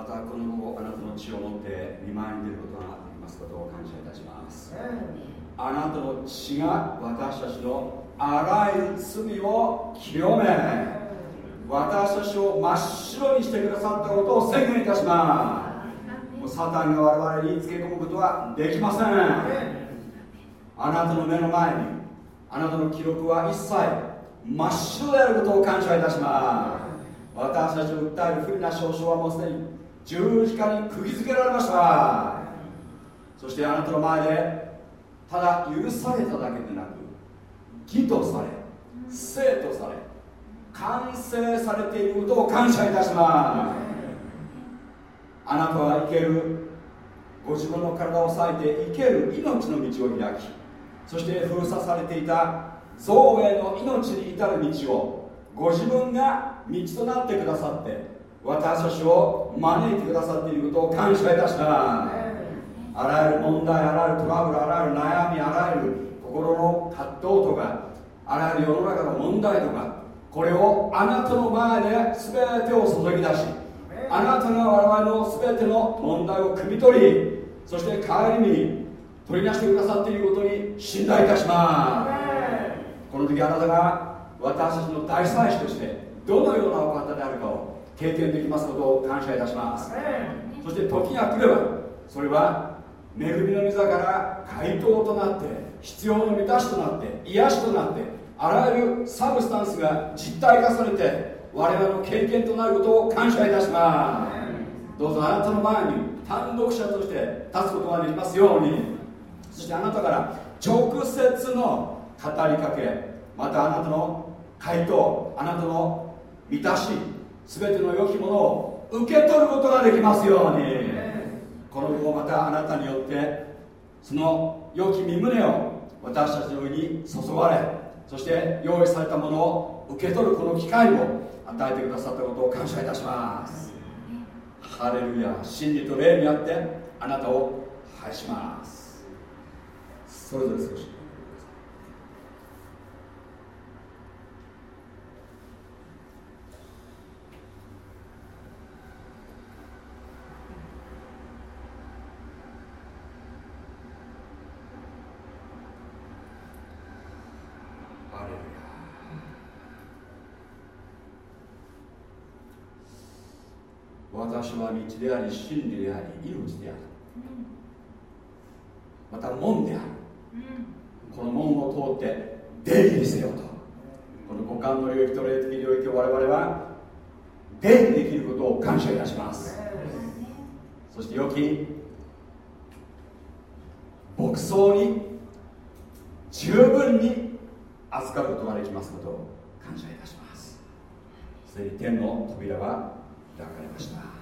またこの後あなたの血を持って見舞いに出ることができますことを感謝いたします。あなたの血が私たちのあらゆる罪を清め私たちを真っ白にしてくださったことを宣言いたします。もうサタンが我々につけ込むことはできません。あなたの目の前にあなたの記録は一切真っ白であることを感謝いたします私たちを訴える不利な証書はもうすでに十字架に釘付けられました。そしてあなたの前でただ許されただけでなく義とされ生とされ完成されていることを感謝いたします。あなたは生けるご自分の体を裂いて生ける命の道を開きそして封鎖されていた造営の命に至る道をご自分が道となってくださって私たちを招いてくださっていることを感謝いたします。あらゆる問題あらゆるトラブルあらゆる悩みあらゆる心の葛藤とかあらゆる世の中の問題とかこれをあなたの前で全てを注ぎ出しあなたが我々の全ての問題を汲み取りそして帰りに取り出してくださっていることに信頼いたします。この時あなたが私たちの大祭司としてどのようなお方であるかを経験できますことを感謝いたします。そして時が来ればそれは恵みの御座から回答となって必要の満たしとなって癒しとなってあらゆるサブスタンスが実体化されて我々の経験となることを感謝いたします。どうぞあなたの前に単独者として立つことができますように。そしてあなたから直接の語りかけまたあなたの回答あなたの満たし全ての良きものを受け取ることができますように。この後またあなたによってその良き身旨を私たちの上に注がれそして用意されたものを受け取るこの機会を与えてくださったことを感謝いたします。ハレルヤ。真理と霊にあってあなたを拝します。それぞれ少し。私は道であり真理であり命である、また門である、この門を通って出入りせよと。この五感の領域と霊的領域を我々は出入りできることを感謝いたします。そして良き牧草に十分に預かることができますことを感謝いたします。すでに天の扉は開かれました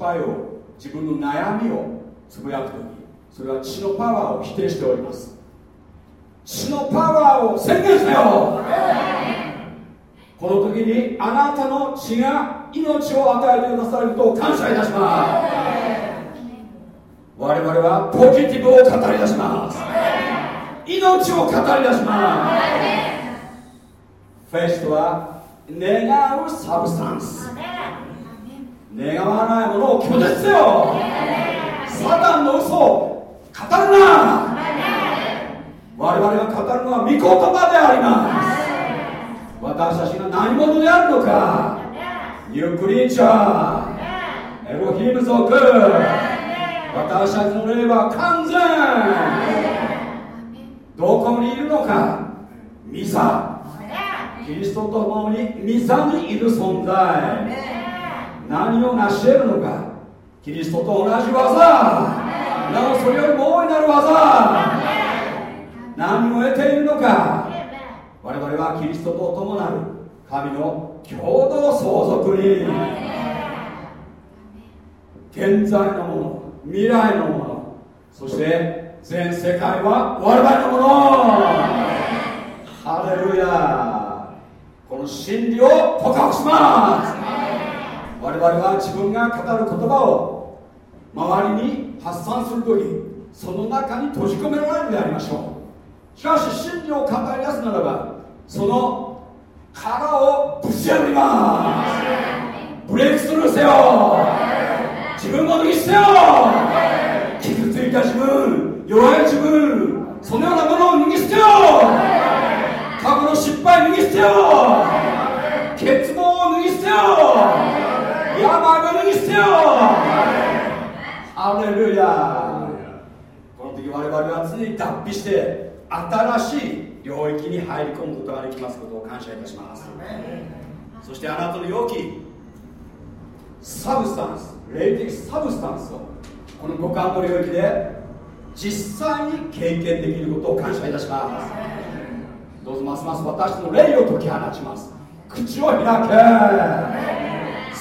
敗を自分の悩みをつぶやくときそれは血のパワーを否定しております。血のパワーを宣言せよ。この時にあなたの血が命を与えてくださることを感謝いたします。我々はポジティブを語り出します。命を語り出します。フェイスとは願う substance。願わないものを拒絶せよ。サタンの嘘を語るな。我々が語るのは御言葉であります。私たちが何者であるのか。 new creature エロヒム族。私たちの霊は完全。どこにいるのか。ミサ。キリストと共にミサにいる存在。何を成し得るのか？キリストと同じ技。なおそれよりも大いなる技。何を得ているのか？我々はキリストと共なる。神の共同相続に。現在のもの未来のもの。そして全世界は我々のもの。ハレルヤ。この真理を告白します。我々は自分が語る言葉を周りに発散するときその中に閉じ込められるでありましょう。しかし真理を語り出すならばその殻をぶち破ります。ブレイクスルーせよ。自分を脱ぎ捨てよ。傷ついた自分弱い自分そのようなものを脱ぎ捨てよ。過去の失敗脱ぎ捨てよ。欠乏を脱ぎ捨てよ。ですよ。アレルヤ。この時我々は常に脱皮して新しい領域に入り込むことができますことを感謝いたします。そしてあなたの容器 substance 霊的 substance をこの五感の領域で実際に経験できることを感謝いたします。どうぞますます私の霊を解き放ちます。口を開け。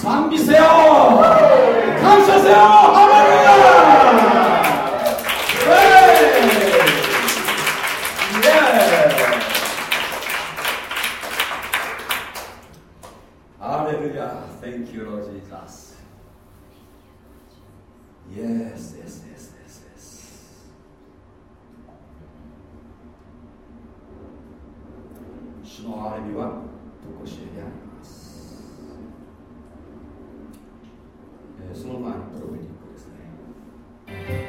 賛美せよ感謝せよハレルヤハレルヤ Thank you Lord Jesus Yes, yes, yes, yes, yes. 주노 아래미와 도코시에 대한 その前にプロフェテクですね。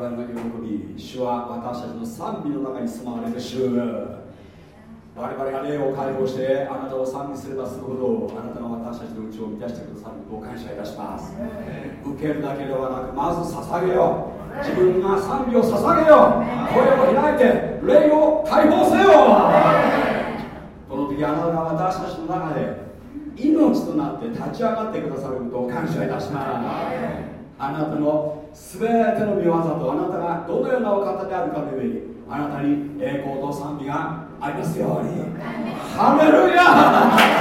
我々の喜び主は私たちの賛美の中に住まわれる主我々が霊を解放してあなたを賛美すればするほどあなたが私たちのうちを満たしてくださることを感謝いたします。受けるだけではなくまず捧げよう。自分が賛美を捧げよう。声を開いて霊を解放せよ。この時あなたが私たちの中で命となって立ち上がってくださることを感謝いたします。あなたの全ての見業とあなたがどのようなお方であるかの上にあなたに栄光と賛美がありますように。ハレルヤ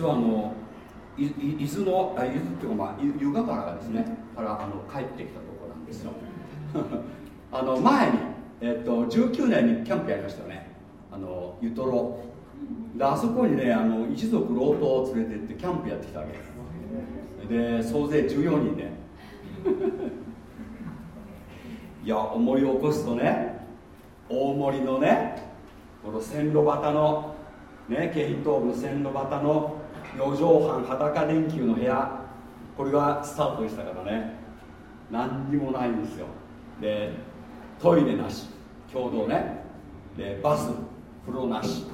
実はあの伊豆のあ伊豆っていうか、まあ、湯河原がですねからあの帰ってきたところなんですよあの前に、えっと、19年にキャンプやりましたよね。あの湯トロ。であそこにねあの一族老頭を連れてってキャンプやってきたわけ。でで総勢14人で いや思い起こすとね大森のねこの線路端のね京浜東部の線路端の四畳半裸電球の部屋これがスタートでしたからね。何にもないんですよ。でトイレなし。共同ねでバス風呂なし。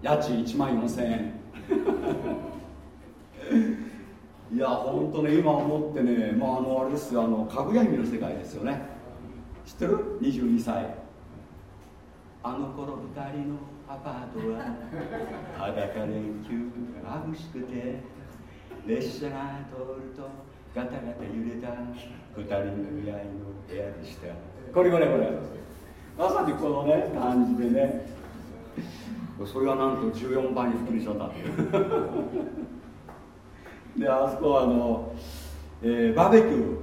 家賃1万4000円。いや本当ね今思ってねまああのあれですよあのかぐや姫の世界ですよね。知ってる？22歳。あの頃2人のアパ ートは裸電球が眩しくて列車が通るとガタガタ揺れた二人の未来の部屋でした。これこれこれまさにこのね感じでね。それがなんと14倍に膨れちゃったっていう。であそこはあの、えー、バーベキュ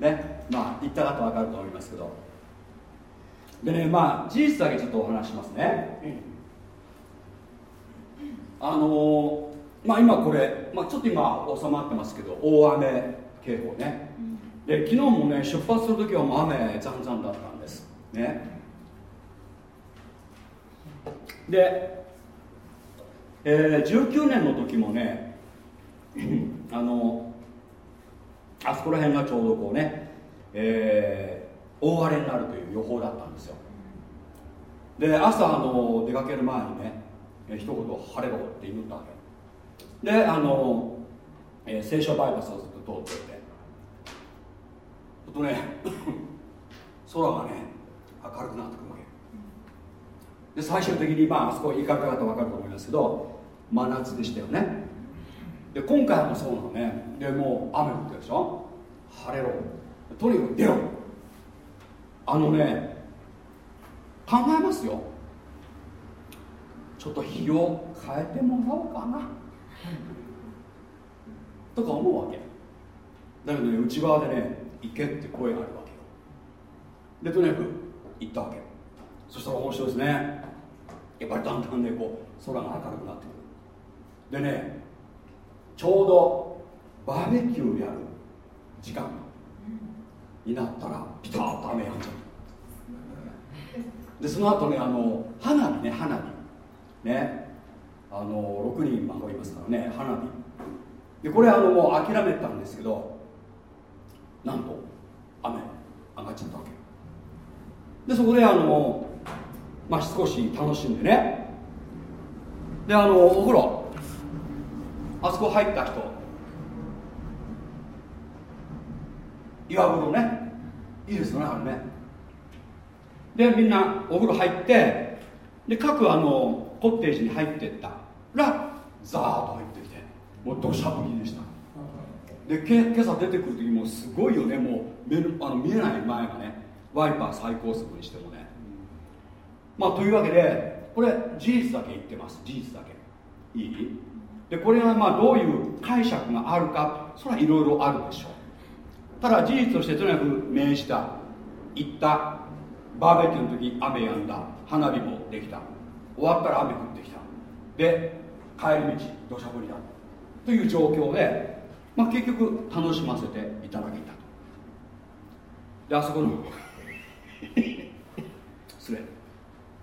ーね。まあ行った方分かると思いますけど。でねまあ事実だけちょっとお話しますね、うん。あのー、まあ、今これ、まあ、ちょっと今収まってますけど大雨警報ね。で昨日もね出発する時はもう雨ざんざんだったんです。ねで、えー、19年の時もね あのあそこら辺がちょうどこうね、えー、大荒れになるという予報だったんですよ。で朝あの出かける前にねえ一言晴れろって言ったわけ。であの、えー、聖書バイパスをずっと通ってて。ちょっとね 空がね明るくなってくる。で最終的にまああそこ行かれた方分かると思いますけど真夏でしたよね。で今回もそうなのね。でもう雨降ってるでしょ。晴れろ。とにかく出ろ。あのね考えますよ。ちょっと日を変えてもらおうかな。とか思うわけ。だけどね内側でね行けって声があるわけよ。でとにかく行ったわけ。そしたら面白いですね。やっぱりだんだんねこう空が明るくなってくる。でねちょうどバーベキューやる時間になったらピタッと雨やんじゃう。でその後ねあの花火ね花火。ね。あの6人孫いますからね花火。でこれあのもう諦めたんですけどなんと雨上がっちゃったわけ。でそこであのまあ少し楽しんでね。であのお風呂。あそこ入った人。岩風呂ね。いいですよねあれね。でみんなお風呂入って。で各あのコッテージに入ってった。らザーッと入ってきて。もう土砂降りでした。でけ今朝出てくる時もすごいよね。もう目あの見えない前がね。ワイパー最高速にしてもね。まあというわけでこれ事実だけ言ってます。事実だけ。いい？でこれがまあどういう解釈があるかそれはいろいろあるでしょう。ただ事実としてとにかく命じた行ったバーベキューの時雨止んだ花火もできた終わったら雨降ってきたで帰り道土砂降りだという状況で、まあ、結局楽しませていただけたと。であそこの それ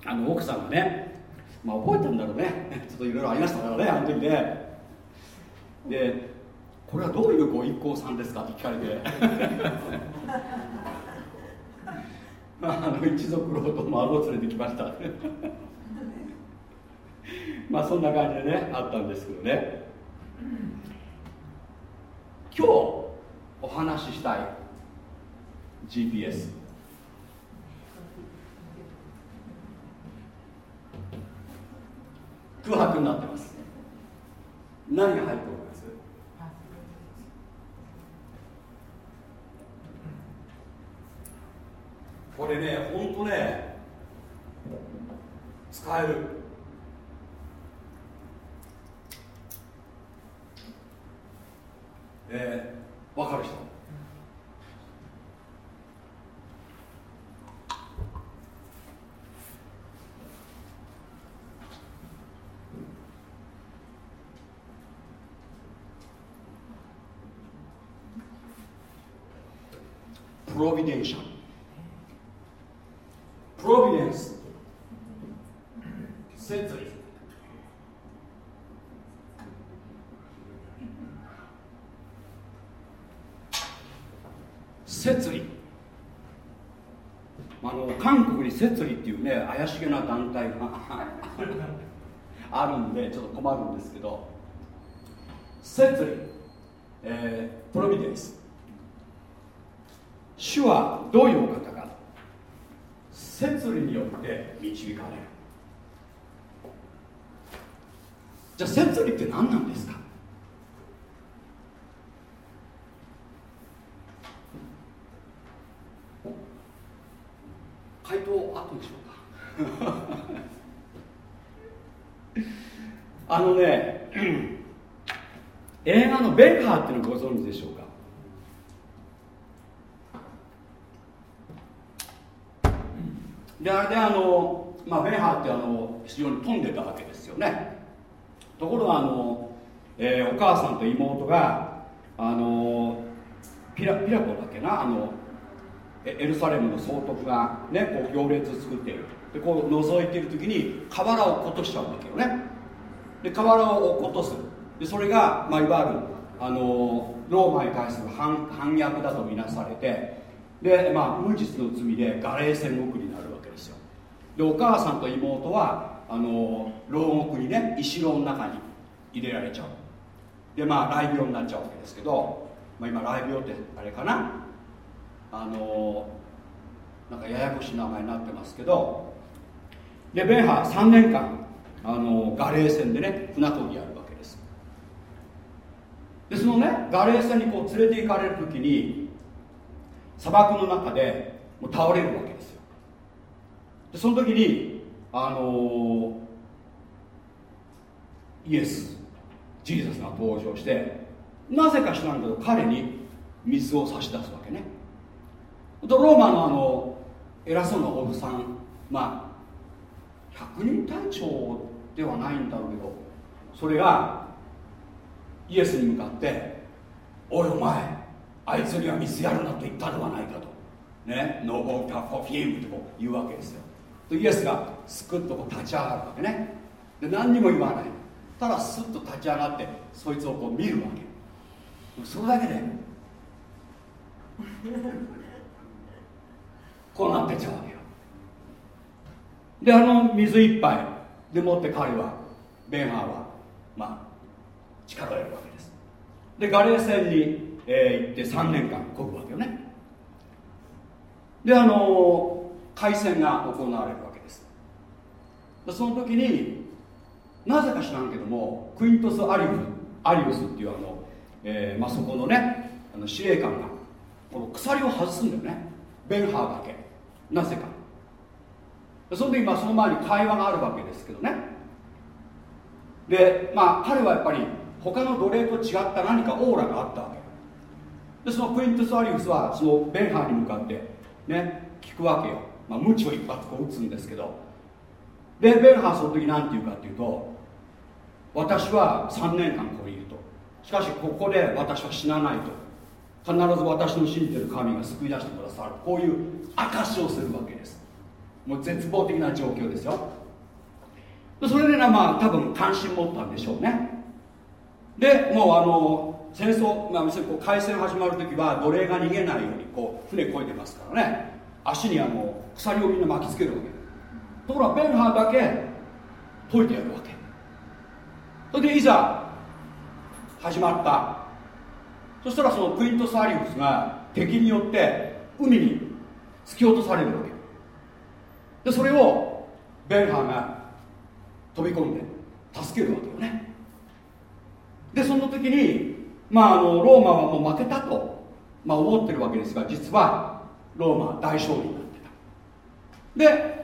あの奥さんがねまあ覚えたんだろうね。ちょっといろいろありましたからねあの時ね。でこれはどういうご一行さんですかって聞かれて。あの一族老と孫を連れてきました。まあそんな感じでねあったんですけどね。今日お話ししたい GPS 空白になってます。何が入っております。これね本当ね使える。えー、分かる人。プロビデンシャルプロビデンス摂理摂理あの韓国に摂理っていうね怪しげな団体が あるんでちょっと困るんですけど摂理、えー、プロビデンス主はどういうお方か。摂理によって導かれる。じゃあ摂理って何なんですか。回答あったでしょうか。あのね 映画の「ベンハー」っていうのご存知でしょうか。であれであの、まあ、ベンハーってあの非常に飛んでたわけですよね。ところがあの、えー、お母さんと妹があのピラピラコだけなあのエルサレムの総督がねこう行列作っている。でこう覗いている時に瓦を落っことしちゃうわけよね。で瓦を落っことす。でそれが、まあ、いわゆるあのローマに対する反反逆だとみなされて。で、まあ、無実の罪でガレー戦国になる。でお母さんと妹はあの牢獄にね石炉の中に入れられちゃう。でまあ雷病になっちゃうわけですけど、まあ、今雷病ってあれかな。あのなんかややこしい名前になってますけどでベンハ3年間あのガレー船でね船漕ぎやるわけです。でそのねガレー船にこう連れて行かれる時に砂漠の中でもう倒れるわけです。でその時にあのイエスジーザスが登場してなぜか知らんけど彼に水を差し出すわけね。ローマのあの偉そうなおぶさんまあ百人隊長ではないんだろうけどそれがイエスに向かって「おいお前あいつには水やるなと言ったではないか」と「ねノーボータフォフィーム」と言うわけですよ。とイエスがすくっと立ち上がるわけね。で何にも言わない。ただスッと立ち上がってそいつをこう見るわけ。それだけで こうなってちゃうわけよ。であの水一杯でもって彼はベンハーはまあ力を得るわけです。でガレー戦に、えー、行って3年間こぐわけよね。であの海戦が行われるわけです。その時になぜか知らんけどもクイントス・アリウスアリウスっていうあの、えーまあ、そこのねあの司令官がこの鎖を外すんだよね。ベンハーだけ。なぜか。その時まあその前に会話があるわけですけどね。でまあ彼はやっぱり他の奴隷と違った何かオーラがあったわけ。でそのクイントス・アリウスはそのベンハーに向かってね聞くわけよ、まあ、無知を一発こう打つんですけどでベンハーその時何て言うかっていうと私は3年間ここにいると。しかしここで私は死なないと。必ず私の信じてる神が救い出してくださる。こういう証しをするわけです。もう絶望的な状況ですよ。それでねまあ多分関心持ったんでしょうね。でもうあの戦争、まあ、こう海戦始まる時は奴隷が逃げないようにこう船こいでますからね。足にあの鎖をみんな巻きつけるわけ。ところがベンハーだけ解いてやるわけ。それでいざ始まった。そしたらそのクイント・サリウスが敵によって海に突き落とされるわけ。でそれをベンハーが飛び込んで助けるわけよね。でその時にまああのローマはもう負けたと、まあ、思ってるわけですが実はローマ大勝利になってた。で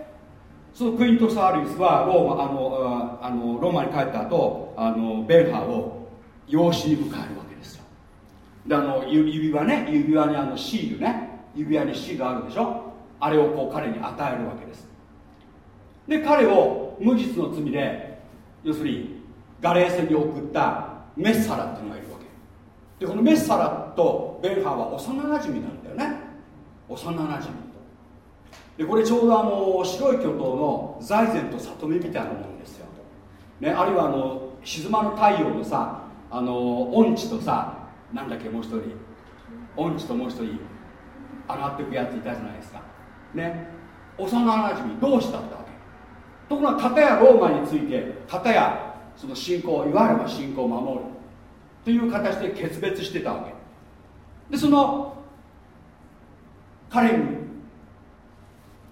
そのクイント・サーリスはローマあのあのローマに帰った後あのベンハーを養子に迎えるわけですよ。であの指輪ね指輪にあのシールね指輪にシールあるでしょ。あれをこう彼に与えるわけです。で彼を無実の罪で要するにガレーセに送ったメッサラっていうのがいるわけ。でこのメッサラとベンハーは幼なじみなんだよね幼なじみと。でこれちょうどあの白い巨塔の財前と里見みたいなもんですよ、ね、あるいはあの静まる太陽のさあの音痴とさなんだっけもう一人。音痴ともう一人上がっていくやついたじゃないですか。ね幼なじみ同士だったわけ。ところが片やローマについて片やその信仰いわゆる信仰を守る。という形で決別してたわけ。でその彼に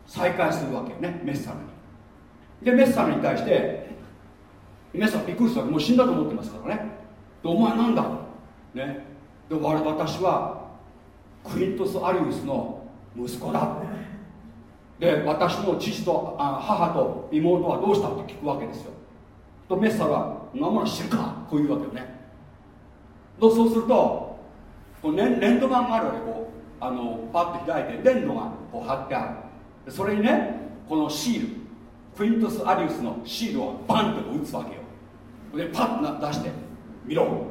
再会するわけよねメッサラにでメッサラに対してメッサラびっくりした。もう死んだと思ってますからね。お前なんだ？ね。で私はクイントス・アリウスの息子だ。で私の父とあ母と妹はどうしたって聞くわけですよ。とメッサは「何も知るか」こういうわけよね。そうするとこうレンドマンがあるわけこう。あのパッと開いてレンドがこう貼ってある。それにねこのシールクイントス・アリウスのシールをバンと打つわけよ。でパッと出して見ろ。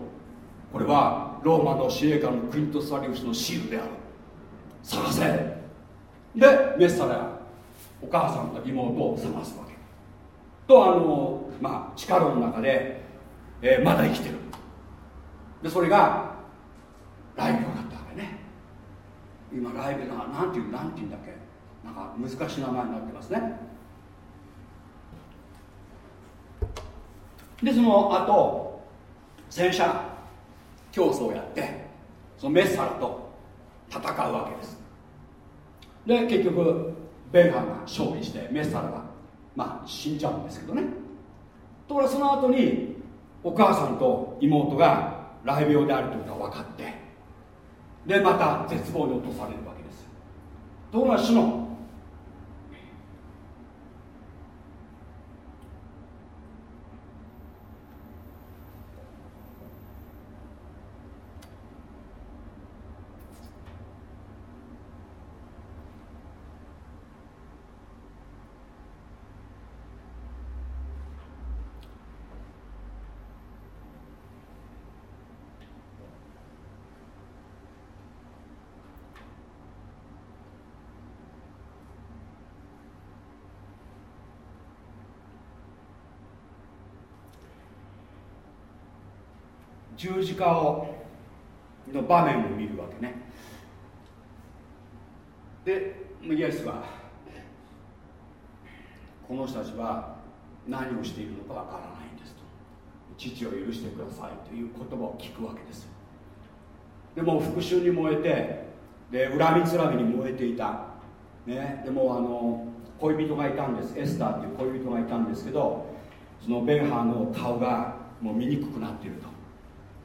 これはローマの司令官のクイントス・アリウスのシールである。探せ。でメッサラお母さんと妹を探すわけ。とあのまあ力の中で、えー、まだ生きてる。でそれがライブだった。わけね今ライブななんていうなんていうんだっけ？なんか難しい名前になってますね。でその後戦車競争をやってそのメッサラと戦うわけです。で結局ベンハンが勝利してメッサラがまあ死んじゃうんですけどね。ところがその後にお母さんと妹が雷病であるということが分かってでまた絶望に落とされるわけです。ところが主の十字架をの場面を見るわけね。でイエスはこの人たちは何をしているのかわからないんですと。父を許してくださいという言葉を聞くわけです。でも復讐に燃えてで恨みつらみに燃えていた、ね、でもあの恋人がいたんです。エスターっていう恋人がいたんですけどそのベンハーの顔がもう見にくくなっていると。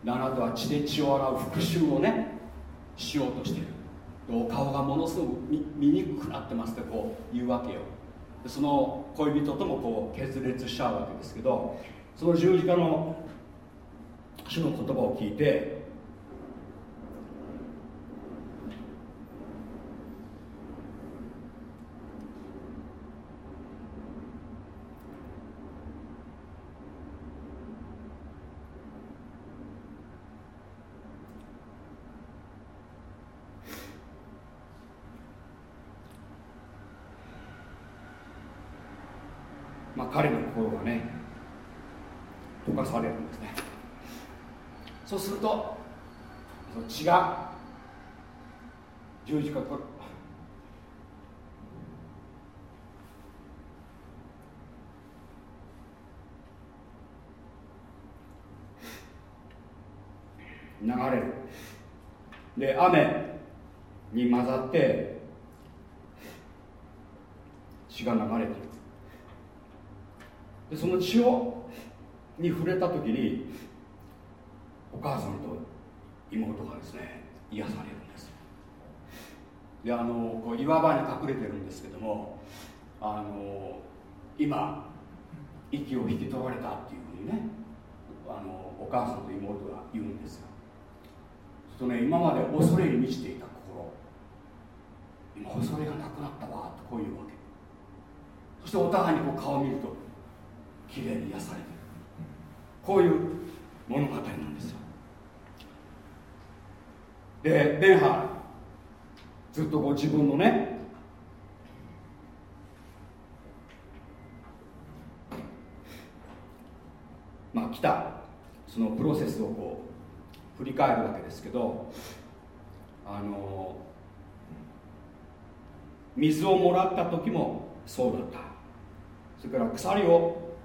あなたは血で血を洗う復讐をねしようとしているお顔がものすごく見にくくなってますってこう言うわけよ。その恋人ともこう決裂しちゃうわけですけどその十字架の主の言葉を聞いて彼の心がね溶かされるんですねそうすると血が十字架こ流れる。で雨に混ざって血が流れている。でその血をに触れた時にお母さんと妹がですね癒されるんです。であのこう岩場に隠れてるんですけどもあの今息を引き取られたっていうふうにねあのお母さんと妹が言うんですよ。するとね今まで恐れに満ちていた心今恐れがなくなったわとこういうわけ。そしてお互いにこう顔を見るときれいに癒されてる。こういう物語なんですよ。でベンハー。ずっとこう自分のね。まあ来た。そのプロセスをこう振り返るわけですけどあの水をもらった時もそうだった。それから鎖を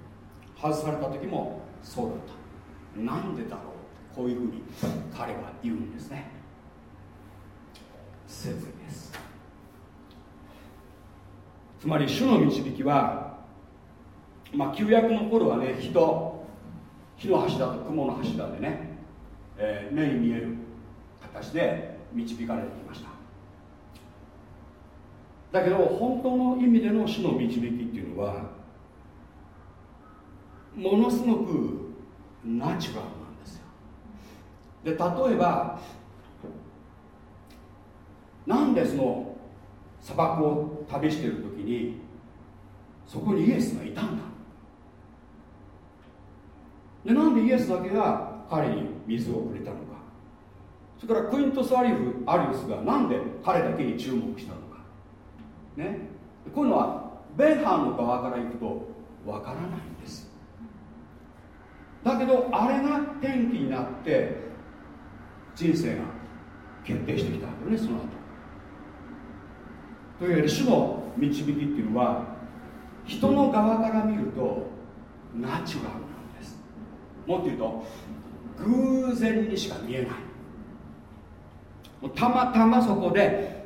外された時もそうだった。なんでだろう。こういうふうに彼は言うんですね。説理です。つまり主の導きはまあ旧約の頃はね火と火の柱と雲の柱でね、えー、目に見える形で導かれてきました。だけど本当の意味での主の導きっていうのはものすごくナチュラルなんですよ。で例えばなんでその砂漠を旅してる時にそこにイエスがいたんだ。でなんでイエスだけが彼に水をくれたのか。それからクイントス・アリフアリウスがなんで彼だけに注目したのか。ね。こういうのはベンハンの側からいくとわからないんです。だけどあれが転機になって人生が決定してきたわけねその後。というわけで主の導きっていうのは人の側から見るとナチュラルなんです。もっと言うと偶然にしか見えない。たまたまそこで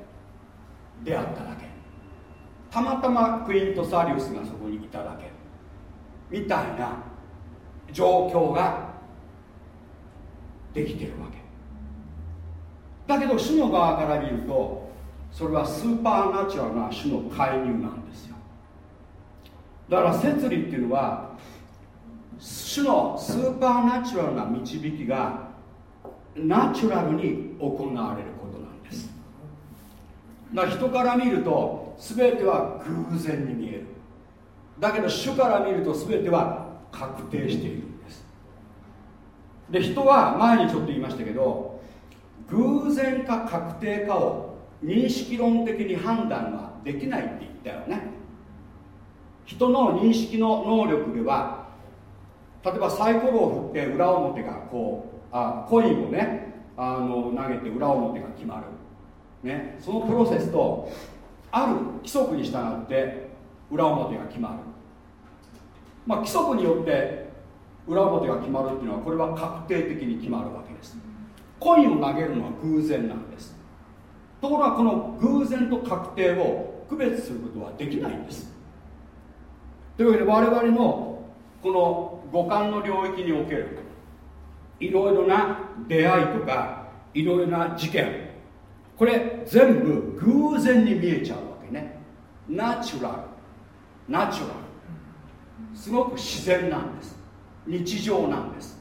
出会っただけ。たまたまクイント・サリウスがそこにいただけ。みたいな状況ができてるわけ。だけど主の側から見るとそれはスーパーナチュラルな主の介入なんですよ。だから摂理っていうのは主のスーパーナチュラルな導きがナチュラルに行われることなんです。だから人から見ると全ては偶然に見える。だけど主から見ると全ては確定しているんです。で人は前にちょっと言いましたけど偶然か確定かを認識論的に判断ができないって言ったよね。人の認識の能力では例えばサイコロを振って裏表がこうあコインをねあの投げて裏表が決まる、ね、そのプロセスとある規則に従って裏表が決まる。まあ、規則によって裏表が決まるっていうのはこれは確定的に決まるわけです。コインを投げるのは偶然なんです。ところがこの偶然と確定を区別することはできないんです。というわけで我々のこの五感の領域におけるいろいろな出会いとかいろいろな事件これ全部偶然に見えちゃうわけね。ナチュラル。ナチュラル。すごく自然なんです。日常なんです。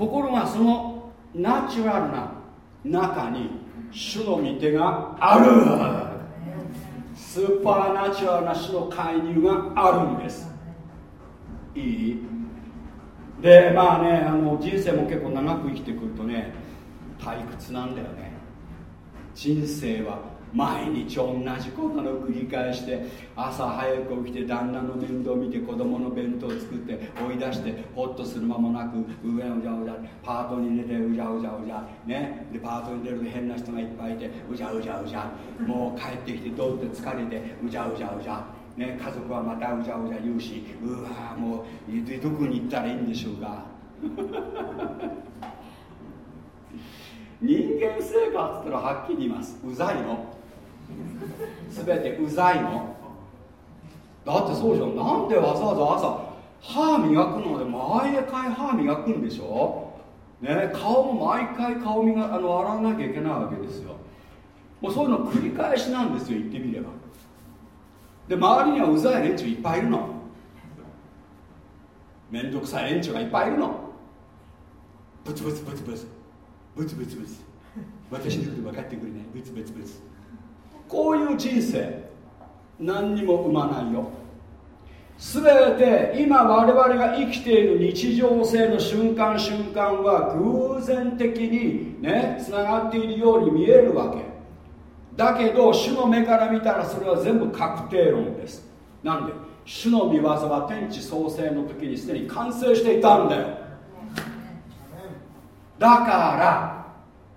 ところがそのナチュラルな中に主の御手がある。スーパーナチュラルな主の介入があるんです。いい。でまあねあの人生も結構長く生きてくるとね退屈なんだよね。人生は毎日同じことの繰り返して朝早く起きて旦那の面倒を見て子供の弁当を作って追い出してホッとする間もなく上うじゃうじゃパートに入れてうじゃうじゃうじゃね。でパートに出ると変な人がいっぱいいてうじゃうじゃうじゃもう帰ってきてどうって疲れてうじゃうじゃうじゃね、家族はまたうじゃうじゃ言うしうわもうどこに行ったらいいんでしょうか人間生活ってのははっきり言います。うざいの。全てうざいの？だってそうじゃん。なんでわざわざ朝歯磨くので毎回歯磨くんでしょ？ね顔も毎回顔磨あの洗わなきゃいけないわけですよ。もうそういうの繰り返しなんですよ言ってみれば。で周りにはうざい連中いっぱいいるの。めんどくさい連中がいっぱいいるの。ブツブツブツブツ。ブツブツブツ。私のこと分かってくれない。ブツブツブツ。こういう人生何にも生まないよ。全て今我々が生きている日常性の瞬間瞬間は偶然的にねつながっているように見えるわけ。だけど主の目から見たらそれは全部確定論です。なんで主の御業は天地創生の時にすでに完成していたんだよ。だから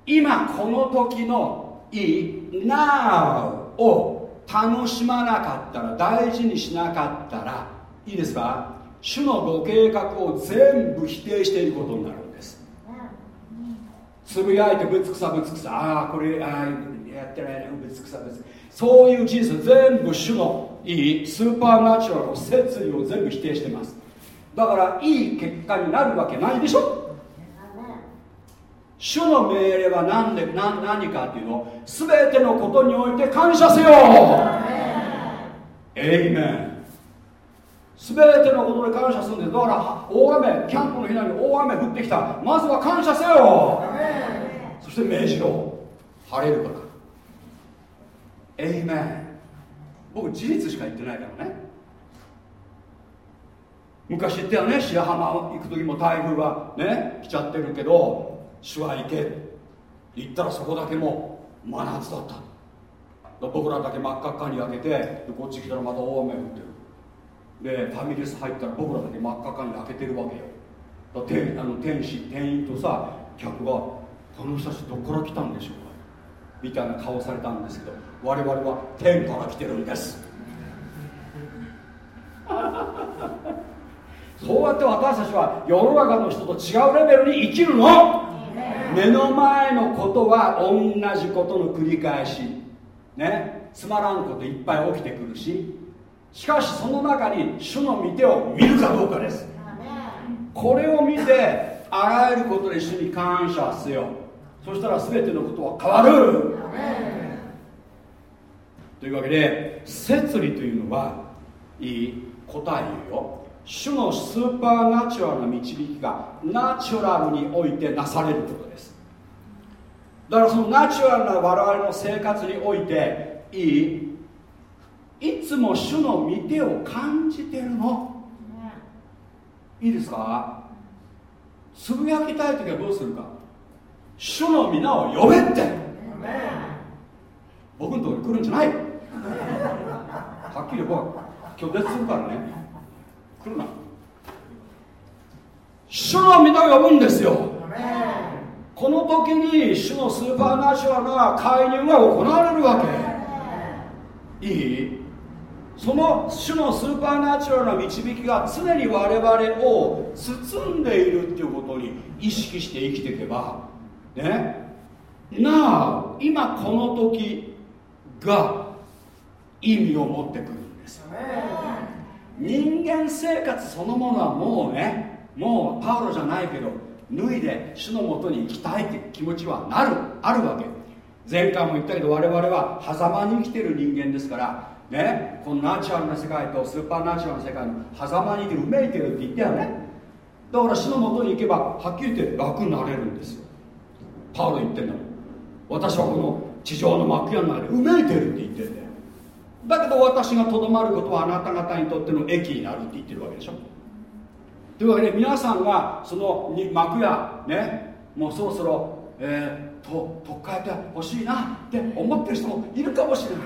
今この時のいい？Now を楽しまなかったら大事にしなかったらいいですか？主のご計画を全部否定していることになるんです。つぶやいてぶつくさぶつくさ。ああこれあやってないねぶつくさぶつくそういう人生全部主のいい？スーパーナチュラルの摂理を全部否定してます。だからいい結果になるわけないでしょ？主の命令は何で何何かっていうの全てのことにおいて感謝せよ。エイメン全てのことで感謝するんです。だから大雨キャンプの日なのに大雨降ってきた。まずは感謝せよ。そして命じろ。晴れるから。エイメン僕事実しか言ってないからね。昔言ったよね。白浜行く時も台風がね来ちゃってるけど主は行け行ったらそこだけも真夏だった。僕らだけ真っ赤っかに焼けてこっち来たらまた大雨降ってる。でファミレス入ったら僕らだけ真っ赤っかに焼けてるわけよ。だ店あの店主店員とさ客がこの人たちどこから来たんでしょうか？みたいな顔されたんですけど我々は天から来てるんです そうやって私たちは世の中の人と違うレベルに生きるの。目の前のことは同じことの繰り返し。ね。つまらんこといっぱい起きてくるし。しかしその中に主の御手を見るかどうかです。これを見てあらゆることで主に感謝せよ。そしたら全てのことは変わる。というわけで摂理というのはいい答えよ。主のスーパーナチュラルな導きがナチュラルにおいてなされることです。だからそのナチュラルな我々の生活においていい。いつも主の御手を感じてるの。いいですか？つぶやきたい時はどうするか？主の皆を呼べって。僕のところに来るんじゃない。はっきり僕は拒絶するからね。来るな。主の皆を呼ぶんですよ。この時に主のスーパーナチュラルな介入が行われるわけ。いい？その主のスーパーナチュラルな導きが常に我々を包んでいるっていうことに意識して生きていけば。ね？なあ今この時が意味を持ってくるんです人間生活そのものはもうねもうパウロじゃないけど脱いで主のもとに行きたいって気持ちはなるあるわけ。前回も言ったけど我々は狭間に生きてる人間ですからねこのナチュラルな世界とスーパーナチュラルな世界の狭間にいてうめいてるって言ったよねだから主のもとに行けばはっきり言って楽になれるんですよ。パウロ言ってんだもん私はこの地上の幕屋の中でうめいてるって言ってんだよ。だけど私がとどまることはあなた方にとっての益になるって言ってるわけでしょ。というわけで皆さんがその幕屋ねもうそろそろ、えー、と取っ替えてほしいなって思ってる人もいるかもしれない。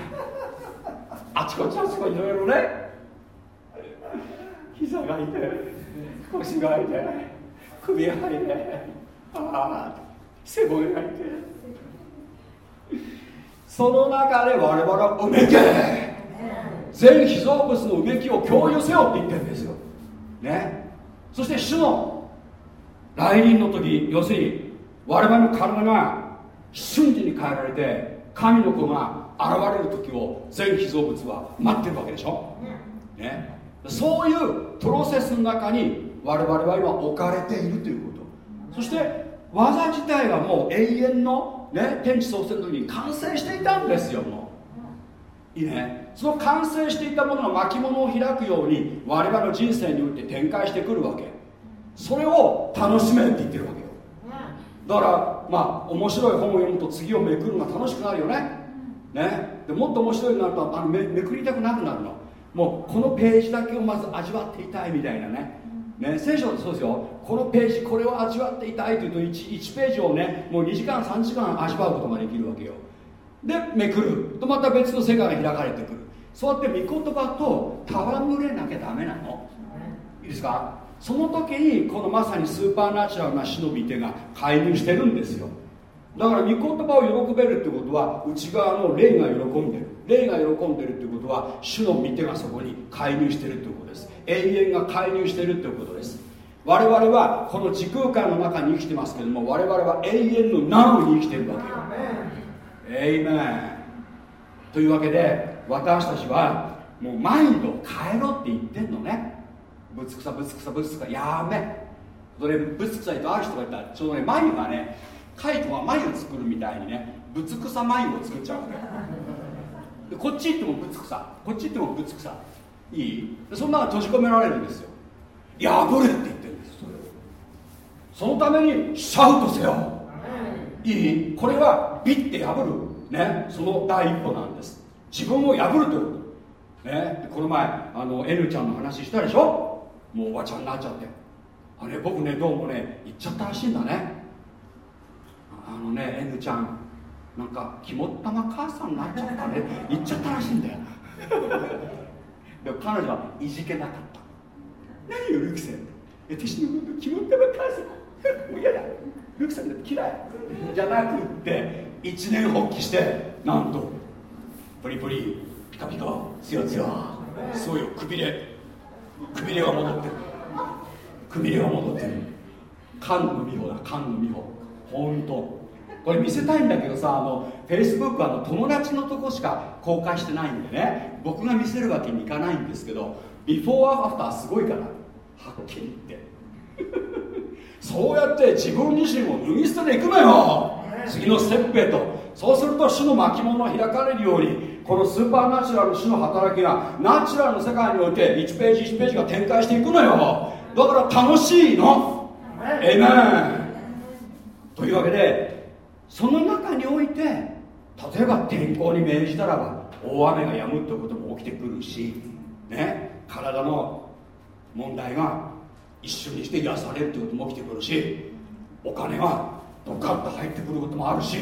あちこちあちこちいろいろね。膝が痛い。腰が痛い。首が痛い。ああ背骨が痛い。その中で我々はうめけ全被造物のうめきを共有せよって言ってるんですよ。ね。そして主の来臨の時要するに我々の体が瞬時に変えられて神の子が現れる時を全被造物は待ってるわけでしょ、ね、そういうプロセスの中に我々は今置かれているということ。そして技自体はもう永遠の、ね、天地創生の時に完成していたんですよもう。いいね。その完成していたものが巻物を開くように我々の人生において展開してくるわけ。それを楽しめって言ってるわけよ。だからまあ面白い本を読むと次をめくるのが楽しくなるよね。ね。でもっと面白いになるとあのめめくりたくなくなるの。もうこのページだけをまず味わっていたいみたいなね。ね、聖書ってそうですよ。このページこれを味わっていたいというと 1, 1ページをねもう2時間3時間味わうことができるわけよ。でめくる。とまた別の世界が開かれてくる。そうやって御言葉と戯れなきゃダメなの。いいですか？その時にこのまさにスーパーナチュラルな忍び手が介入してるんですよ。だから御言葉を喜べるってことは内側の霊が喜んでる。霊が喜んでるってことは主の御手がそこに介入してるってことです。永遠が介入してるってことです。我々はこの時空間の中に生きてますけども我々は永遠のナウに生きてるわけよ。エイメン。というわけで私たちはもうマインドを変えろって言ってんのね。ぶつくさぶつくさぶつくさやめ。それぶつくさいとある人が言った。らちょうどね眉がねカイトが眉を作るみたいにねぶつくさ眉を作っちゃうわけでこっち行ってもぶつくさ。こっち行ってもぶつくさ。いい？そんなの閉じ込められるんですよ。破れって言ってるんですそのためにシャウトせよ。いい？これはビッて破る。ねその第一歩なんです。自分を破るということ。ねこの前あの N ちゃんの話したでしょ？もうおばちゃんになっちゃって。あれ僕ねどうもね行っちゃったらしいんだね。あのね N ちゃんなんか肝っ玉母さんになっちゃったね行っちゃったらしいんだよ。でも彼女はいじけなかった何よルクセン。私の肝っ玉母さん。もう嫌だ。ルクセン嫌い。じゃなくって一年発起してなんとプリプリピカピカツヤツヤそうよくびれ。くびれが戻ってる。くびれが戻ってる。菅の美穂だ菅の美穂ほ。んとこれ見せたいんだけどさあのフェイスブックはあの友達のとこしか公開してないんでね。僕が見せるわけにいかないんですけどビフォーアフターすごいからはっきり言って。そうやって自分自身を脱ぎ捨てていくのよ。次のステップへと。そうすると主の巻物が開かれるようにこのスーパーナチュラル主の働きがナチュラルの世界において1ページ1ページが展開していくのよ。だから楽しいの。エイメンというわけでその中において例えば天候に命じたらば大雨が止むということも起きてくるしね体の問題が一緒にして癒されるということも起きてくるしお金がドカッと入ってくることもあるし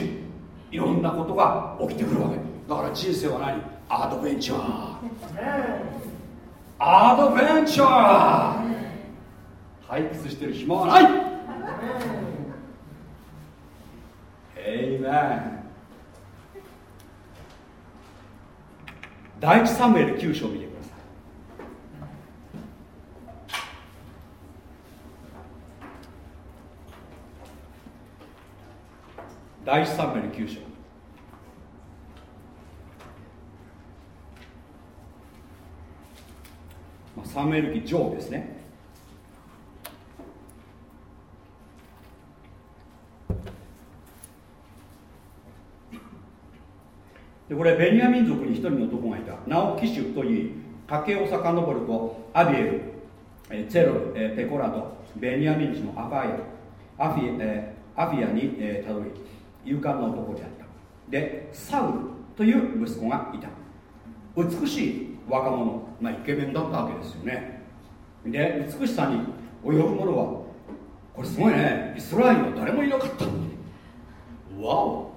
いろんなことが起きてくるわけ。だから人生は何？アドベンチャー。アドベンチャー。退屈してる暇はない。エイメン第一サムエル9章を見てください。第一サムエル9章。サムエル記上ですね。でこれベニヤ民族に一人の男がいた。ナオキシュといい家系を遡るとアビエルえゼロル、えペコラドベニヤミン人のアファイアアフィ,、えアフィアに、えたどり勇敢な男であった。でサウルという息子がいた。美しい若者、まあ、イケメンだったわけですよね。で美しさに及ぶ者はこれすごいね。イスラエルは誰もいなかったわお。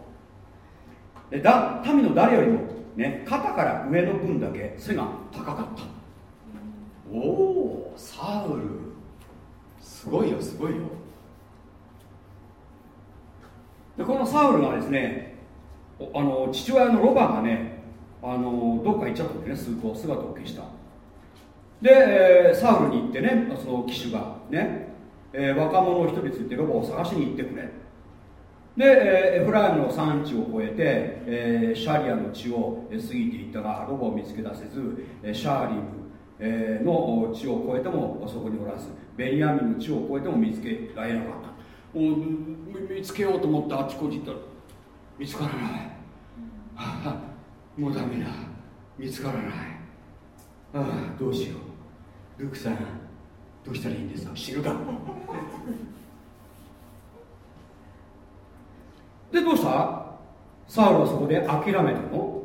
でだ民の誰よりも、ね、肩から上の分だけ背が高かった。おおサウル。すごいよすごいよ。でこのサウルがですねあの父親のロバがねあのどっか行っちゃった時ねすると姿を消した。で、えー、サウルに行ってねその騎手がね、えー、若者を一人ついてロバを探しに行ってくれで、えー、エフライムの産地を越えて、えー、シャリアの地を過ぎていったがロバを見つけ出せずシャーリム、えー、の地を越えてもそこにおらずベニヤミンの地を越えても見つけられなかった。見つけようと思ってあっちこっち行ったら見つからない。もうダメだ。見つからない。ああどうしよう。ルークさんどうしたらいいんですか？知るかでどうした？サウルはそこで諦めたの？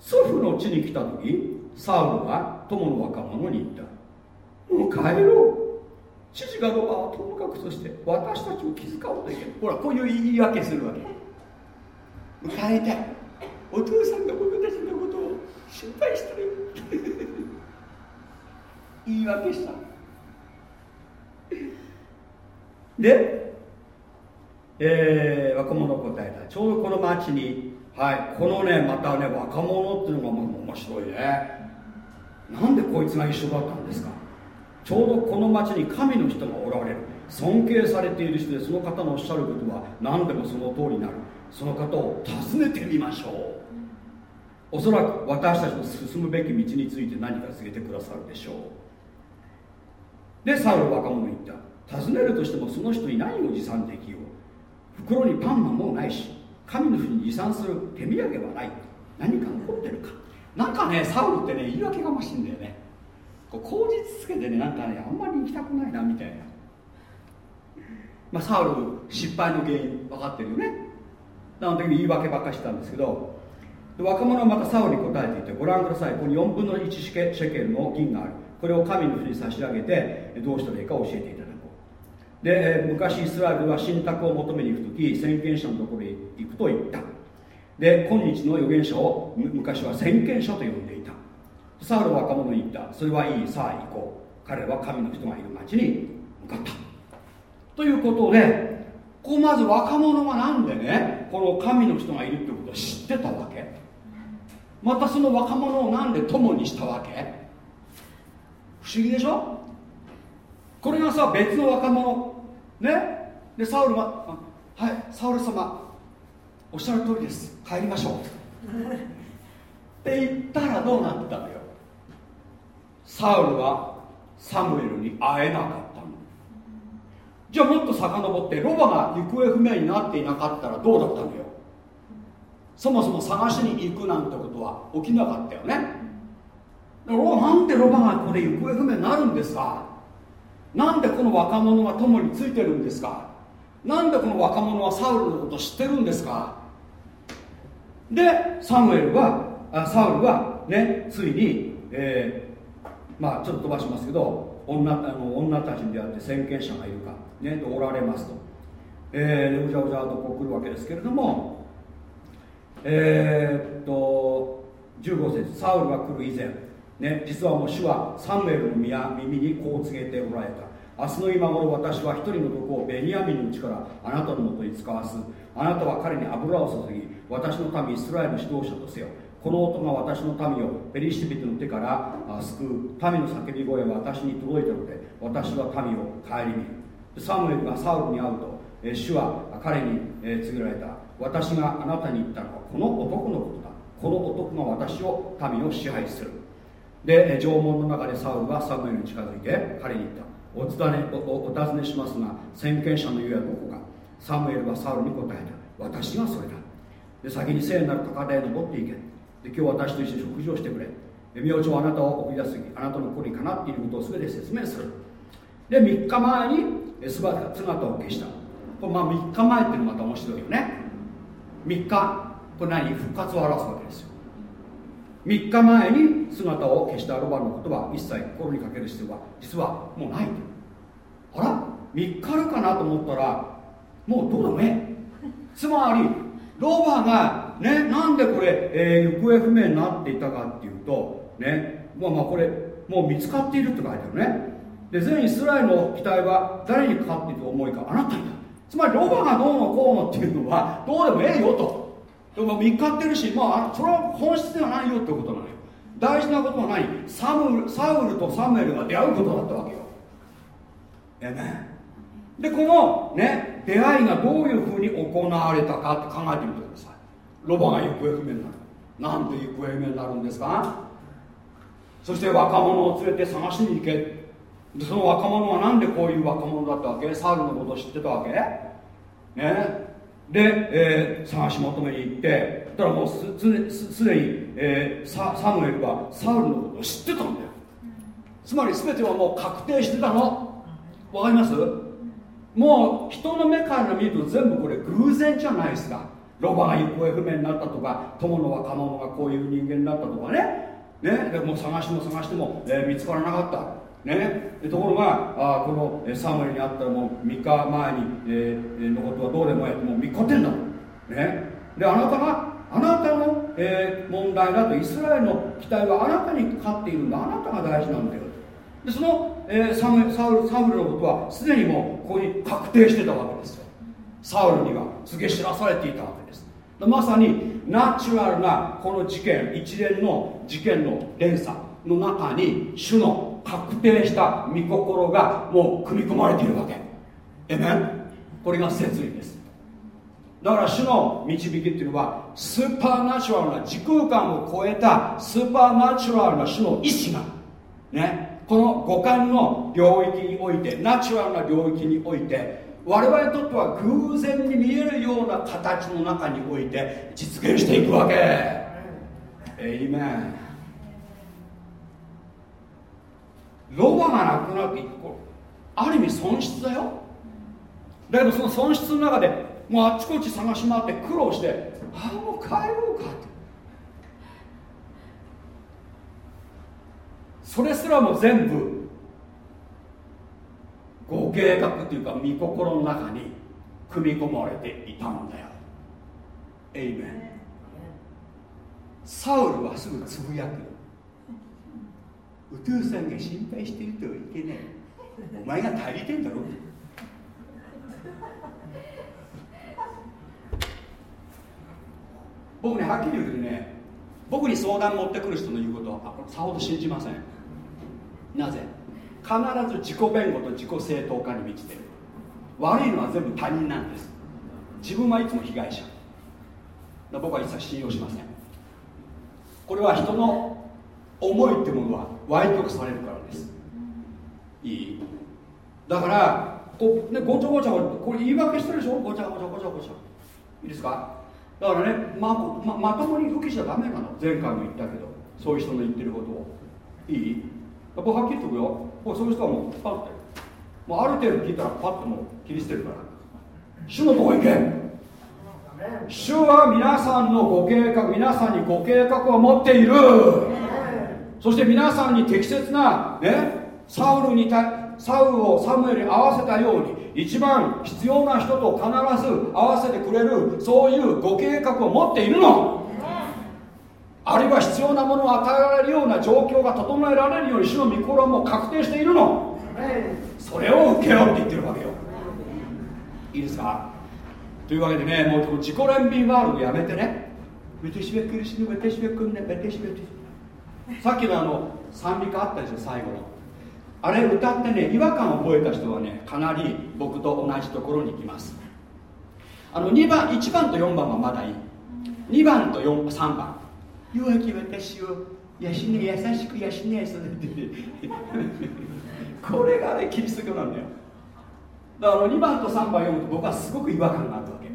祖父の地に来た時サウルは友の若者に言った。もう帰ろう。父がロバはともかくとして私たちを気遣おうといけないほらこういう言い訳するわけ。迎えたお父さんが僕たちのことを心配してる。言い訳した。で、えー、若者答えた。ちょうどこの町にはいこのねまたね若者っていうのが面白いね。なんでこいつが一緒だったんですか？ちょうどこの町に神の人がおられる。尊敬されている人でその方のおっしゃることは何でもその通りになる。その方を訪ねてみましょう。おそらく私たちの進むべき道について何か告げてくださるでしょう。でサウル若者言った。尋ねるとしてもその人に何を持参できよ。う袋にパンはもうないし神の日に持参する手土産はない。何か残ってるか。なんかねサウルってね言い訳がましいんだよね。こう口実つけてねなんかねあんまり行きたくないなみたいな。まあサウル失敗の原因分かってるよね。なので言い訳ばっかりしたんですけど若者はまたサウルに答えていてご覧ください。ここに4分の1シェケルの銀がある。これを神の日に差し上げてどうしたらいいか教えていたで昔イスラエルは信託を求めに行く時先見者のところへ行くと言った。で今日の預言者を昔は先見者と呼んでいた。サウルは若者に言った。それはいいさあ行こう。彼は神の人がいる町に向かった。ということでここまず若者がなんでねこの神の人がいるってことを知ってたわけ。またその若者をなんで友にしたわけ。不思議でしょ？これがさ別の若者ね。でサウルが「はいサウル様おっしゃる通りです。帰りましょう」って言ったらどうなったのよ。サウルはサムエルに会えなかったの。じゃあもっと遡ってロバが行方不明になっていなかったらどうだったのよ。そもそも探しに行くなんてことは起きなかったよね。だからなんでロバがここで行方不明になるんですか？なんでこの若者が友についてるんですか？なんでこの若者はサウルのこと知ってるんですか？でサムエルはあサウルはねついに、えー、まあちょっと飛ばしますけど女あの女たちに出会って先見者がいるか、ね、おられますと、えー、うじゃうじゃとこう来るわけですけれどもえー、っと15節サウルが来る以前、ね、実はもう主はサムエルの耳にこう告げておられた。明日の今頃私は一人の男をベニヤミンのうちからあなたのもとに使わす。あなたは彼に油を注ぎ私の民イスラエルの指導者とせよ。この音が私の民をペリシテ人の手から救う。民の叫び声は私に届いたので私は民を顧み。るサムエルがサウルに会うと主は彼に告げられた。私があなたに言ったのはこの男のことだ。この男が私を民を支配する。で縄文の中でサウルはサムエルに近づいて彼に言った。お尋ねおおお尋ねしますが先見者の家はどこか。サムエルはサウルに答えた。私がそれだ。で先に聖なる高台へ登っていけ。で今日私と一緒に食事をしてくれ。明星はあなたを送り出す時あなたの子にかなっていることを全て説明する。で3日前に姿を消した。これまあ3日前っていうのがまた面白いよね。3日これ何？復活を表すわけですよ。3日前に姿を消したロバのことは一切心にかける必要は実はもうない。あら？3日あるかなと思ったらもうどうでもええつまりロバがねなんでこれ、えー、行方不明になっていたかっていうとねまあまあこれもう見つかっているって書いてあるね。で全イスラエルの期待は誰にかかっていると思いかあなたにだつまりロバがどうのこうのっていうのはどうでもええよと。でも見っかってるし、まあ、それは本質ではないよってことなのよ。大事なことは何サムサウルとサムエルが出会うことだったわけよ。えねでこのね出会いがどういうふうに行われたかって考えてみてください。ロバが行方不明になる。なんで行方不明になるんですか？そして若者を連れて探しに行け。でその若者は何でこういう若者だったわけ？サウルのことを知ってたわけ？ね、えー、探し求めに行ってだからもうすすでに、えー、ササムエルはサウルのことを知ってたんだよ。つまり全てはもう確定してたの。わかります？もう人の目から見ると全部これ偶然じゃないですか。ロバが行方不明になったとか友の若者がこういう人間になったとかね。ねでも探しても探しても、えー、見つからなかった。ね、ところがあこのサムエにあったらもう3日前に、えー、のことはどうでもええもう3日ってんだね。であなたがあなたの、えー、問題だとイスラエルの期待はあなたにかかっているんだ。あなたが大事なんだよでその、えー、サムサウルサウルのことはすでにもうここに確定してたわけですよ。サウルには告げ知らされていたわけです。まさにナチュラルなこの事件一連の事件の連鎖の中に主の確定した御心がもう組み込まれているわけ。えめこれが摂理です。だから主の導きっていうのはスーパーナチュラルな時空間を超えたスーパーナチュラルな主の意志がね。この五感の領域においてナチュラルな領域において我々にとっては偶然に見えるような形の中において実現していくわけ。エイメンロバがなくなってある意味損失だよ。だけどその損失の中でもうあっちこっち探し回って苦労してああもう帰ろうかってそれすらも全部ご計画っていうか御心の中に組み込まれていたんだよ。エイメンサウルはすぐつぶやくお父さんが心配してるとはいけない。お前が足りてんだろ。僕ねはっきり言うとね僕に相談持ってくる人の言うことはさほど信じません。なぜ？必ず自己弁護と自己正当化に満ちてる。悪いのは全部他人なんです。自分はいつも被害者。僕は一切信用しません。これは人の思いってものは歪曲されるからです。いい。だからこ、ね、ごちゃごちゃこれ言い訳してるでしょ？ごちゃごちゃごちゃごちゃ。いいですか？だからねまままともに受けちゃダメなの。前回も言ったけどそういう人の言ってることを。いい？僕はっきり言っとくよ。もうそういう人はもうパッて。もうある程度聞いたらパッともう切り捨てるから。主のとこ行け主は皆さんのご計画皆さんにご計画を持っている。そして皆さんに適切な、ね、サウルにたサウルをサムエルに合わせたように一番必要な人と必ず合わせてくれるそういうご計画を持っているの。あるいは必要なものを与えられるような状況が整えられるように主の御心も確定しているの。それを受けようって言ってるわけよ。いいですか？というわけでねもう自己憐憫ワールドやめてね。私は苦しむ私はこんな私はさっきのあの賛美歌あったでしょ最後の。あれ歌ってね違和感を覚えた人はねかなり僕と同じところに行きます。あの2番1番と4番はまだいい。2番と4 3番。弱き私をやしね優しくやしねそれって これがねキリスト教なんだよ。だから2番と3番読むと僕はすごく違和感があったわけ。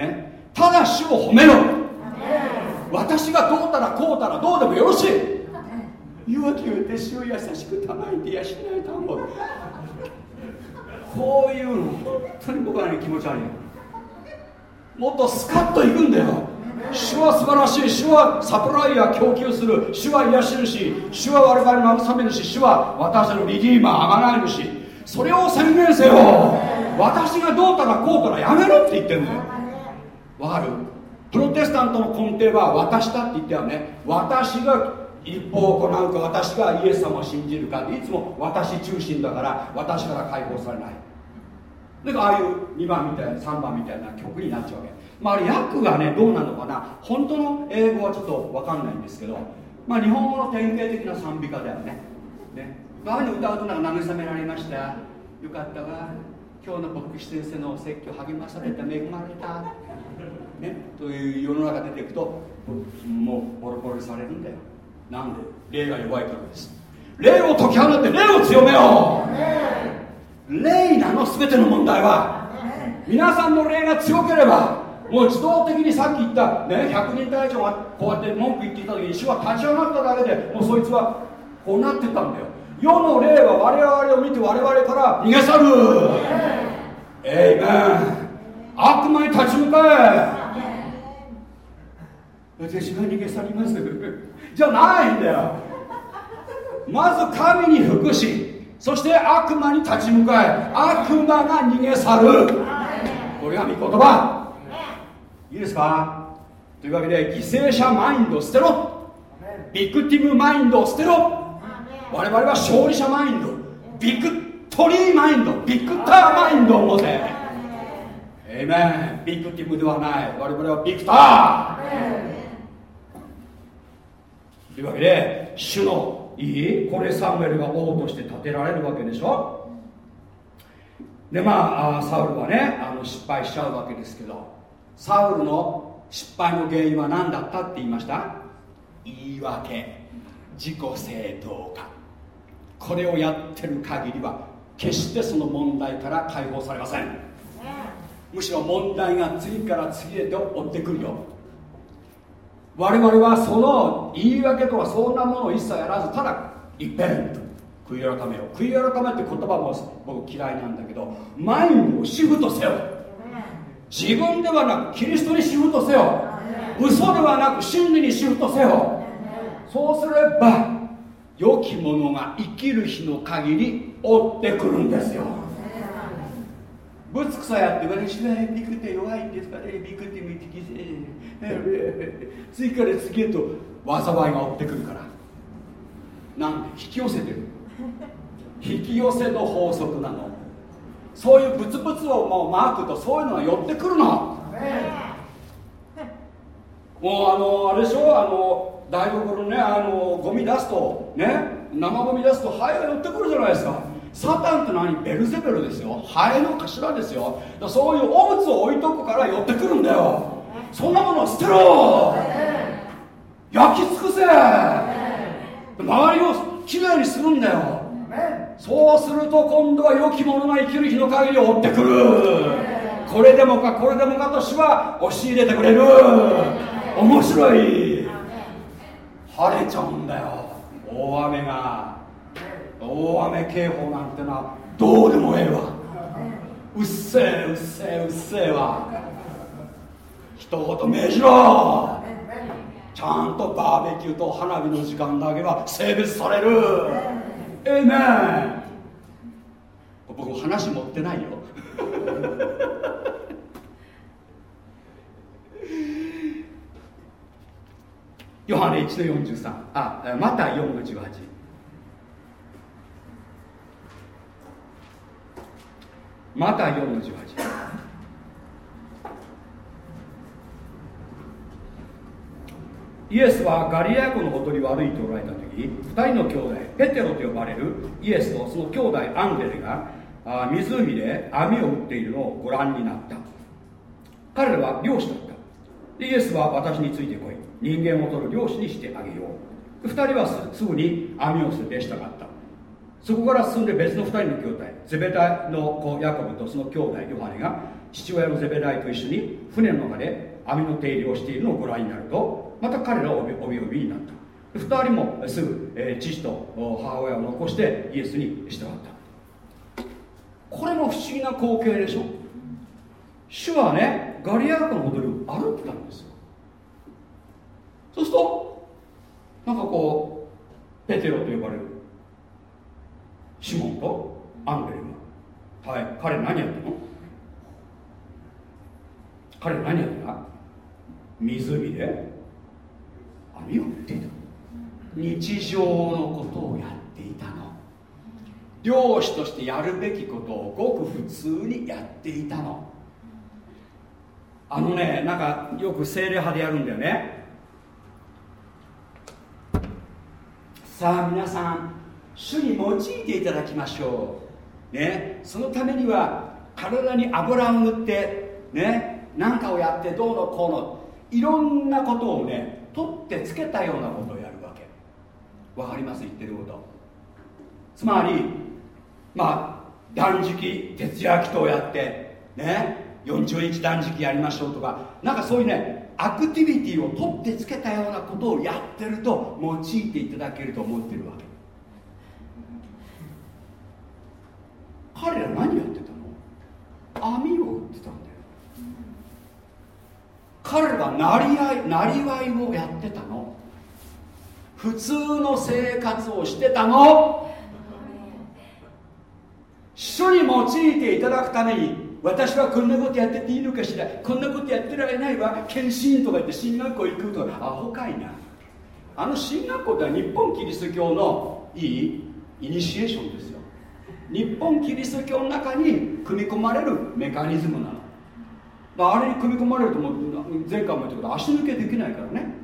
ね。ただ主を褒めろ私がどうたらこうたらどうでもよろしい。弱気を言って主を優しくたまいて養いたん。ぼこういうの本当に僕はね気持ち悪い。もっとスカッといくんだよ。主は素晴らしい。主はサプライヤー供給する。主は癒し主。主は我々の慰め主主は私のリディーマーあがない主それを宣言せよ。私がどうたらこうたらやめろって言ってんだよ。わかる？プロテスタントの根底は私だって言ってはね。私が一方を行うか私がイエス様を信じるかいつも私中心だから私から解放されない。だからああいう2番みたいな3番みたいな曲になっちゃうわけ。まああれ訳がねどうなのかな。本当の英語はちょっと分かんないんですけどまあ日本語の典型的な賛美歌だよね。ね。ああいう歌うとなんか慰められました？よかったわ。今日の牧師先生の説教励まされた恵まれた。ねという世の中出ていくともうボロボロされるんだよ。なんで？霊が弱いからです。霊を解き放って霊を強めよう。霊なの全ての問題は。皆さんの霊が強ければもう自動的にさっき言った、ね、100人隊長がこうやって文句言っていた時に主は立ち上がっただけでもうそいつはこうなってたんだよ。世の霊は我々を見て我々から逃げ去る。えいめん。悪魔に立ち向かえ。私が逃げ去ります。じゃないんだよ。まず神に服しそして悪魔に立ち向かえ悪魔が逃げ去る。これが御言葉。いいですか？というわけで犠牲者マインド捨てろ。 victim mind を捨てろ。我々は勝利者マインド。 victory mind。 victor mind を持て。エイメンビクティムではない。我々はビクター。というわけで主のいいこれサムエルが王として立てられるわけでしょ？でまあサウルはねあの失敗しちゃうわけですけどサウルの失敗の原因は何だったって言いました？言い訳。自己正当化。これをやってる限りは決してその問題から解放されません。むしろ問題が次から次へと追ってくるよ我々はその言い訳とかそんなものを一切やらずただ一遍悔い改めよ悔い改めって言葉も僕嫌いなんだけどマインドをシフトせよ。自分ではなくキリストにシフトせよ。嘘ではなく真理にシフトせよ。そうすれば良き者が生きる日の限り追ってくるんですよ。ぶつくさやって私はビクて弱いんですからビクって見てきて次から次へと災いが追ってくるから。なんで引き寄せてる？引き寄せの法則なの。そういうブツブツをもうマークとそういうのが寄ってくるの。もうあのあれでしょ？あの台所ねあのゴミ出すとね？生ゴミ出すとハエが寄ってくるじゃないですか。サタンって何？ベルゼベルですよ。ハエの頭ですよ。そういう汚物を置いとくから寄ってくるんだよ。そんなものを捨てろ焼き尽くせ。周りをきれいにするんだよ。そうすると今度は良き者が生きる日の限りを追ってくる。これでもかこれでもかと主は押し入れてくれる。面白い。晴れちゃうんだよ。大雨が。大雨警報なんてのはどうでもええわ。うっせえうっせえうっせえわ。一言命じろ。ちゃんとバーベキューと花火の時間だけは性別される。ええね僕話持ってないよ。ヨハネ1の43あまた4の18また4の18イエスはガリア湖のほとりを歩いておられた時2人の兄弟ペテロと呼ばれるイエスとその兄弟アンデレがあ湖で網を打っているのをご覧になった。彼らは漁師だった。イエスは私についてこい。人間を取る漁師にしてあげよう。2人はすぐに網を捨ててしたかった。そこから進んで別の2人の兄弟ゼベダイの子ヤコブとその兄弟ヨハネが父親のゼベダイと一緒に船の中で網の手入れをしているのをご覧になるとまた彼らはおびおびおびになった。2人もすぐ、えー、父と母親を残してイエスに従った。これも不思議な光景でしょ。主はねガリア湖のほどに歩ってたんですよ。そうするとなんかこうペテロと呼ばれるシモンとアンベルがはい彼何やったの？彼何やってた？湖で網を打ってた日常のことをやっていたの。漁師としてやるべきことをごく普通にやっていたの。あのねなんかよく精霊派でやるんだよね。さあ皆さん主に用いていただきましょう。ね。そのためには体に油を塗ってね。何かをやってどうのこうの。いろんなことをね取ってつけたようなことをやるわけ。わかります？言ってること。つまりまあ断食徹夜祈祷やってね40日断食やりましょうとかなんかそういうねアクティビティを取ってつけたようなことをやってると用いていただけると思ってるわけ。彼ら何やってたの？網を打ってたんだよ彼らがなりわいなりわいをやってたの。普通の生活をしてたの。主に用いていただくために私はこんなことやってていいのかしら。こんなことやってられないわ。献身とか言って進学校行くとかアホかいな。あの進学校って日本キリスト教のいいイニシエーションですよ。日本キリスト教の中に組み込まれるメカニズムなの。あれに組み込まれるとも前回も言ったけど足抜けできないからね。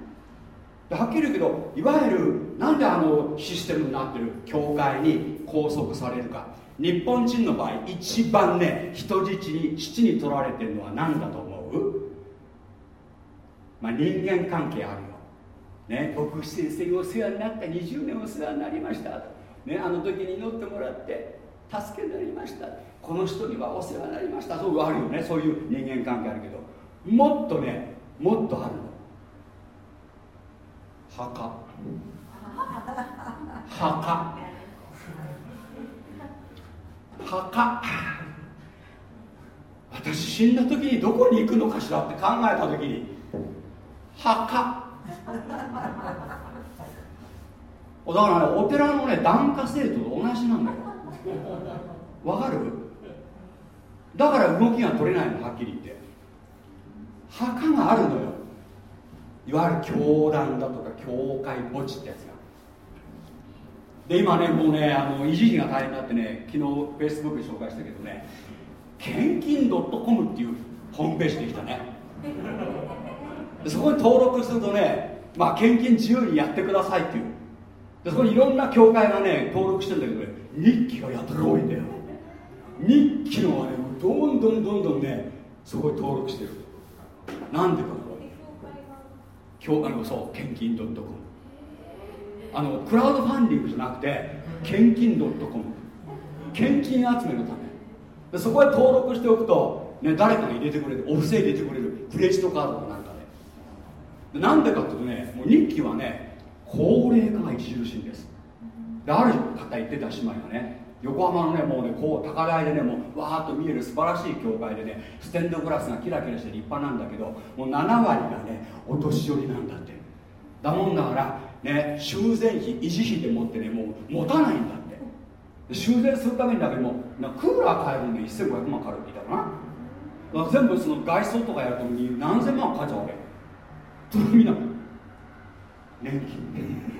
はっきり言うけどいわゆるなんであのシステムになってる教会に拘束されるか。日本人の場合一番ね人質に質に取られてるのは何だと思う？まあ人間関係あるよ。ね牧師先生にお世話になった20年お世話になりました。ねあの時に祈ってもらって助けになりました。この人にはお世話になりました。そうあるよね。そういう人間関係あるけど。もっとねもっとあるの。墓。墓。墓。私死んだ時にどこに行くのかしらって考えた時に墓。だからねお寺のね檀家制度と同じなんだよ。わかる？だから動きが取れないのはっきり言って。墓があるのよ。いわゆる教団だとか教会墓地ってやつが。で今ねもうねあの維持費が大変になってね昨日フェイスブックで紹介したけどね献金 .com っていうホームページできたね。そこに登録するとねまあ献金自由にやってくださいっていう。でそこにいろんな教会がね登録してるんだけどね日記がやたら多いんだよ。日記のはねどんどんどんどんねそこに登録してる。なんでか今日あのそう献金 .com あのクラウドファンディングじゃなくて献金 .com 献金集めのため。でそこへ登録しておくと、ね、誰かが入れてくれるお布施入れてくれるクレジットカードなんかでなんでかっていうとねもう日記はね高齢化が著しいんです。である方言ってた姉妹がね横浜のねもうねこう高台でねもうわーっと見える素晴らしい教会でねステンドグラスがキラキラして立派なんだけどもう7割がねお年寄りなんだって。だもんだからね修繕費維持費でもってねもう持たないんだって。修繕するためにだけでもクーラー買えるのに1500万かかるって言ったかな。全部その外装とかやるときに何千万かかっちゃうわけ。それみんな年金。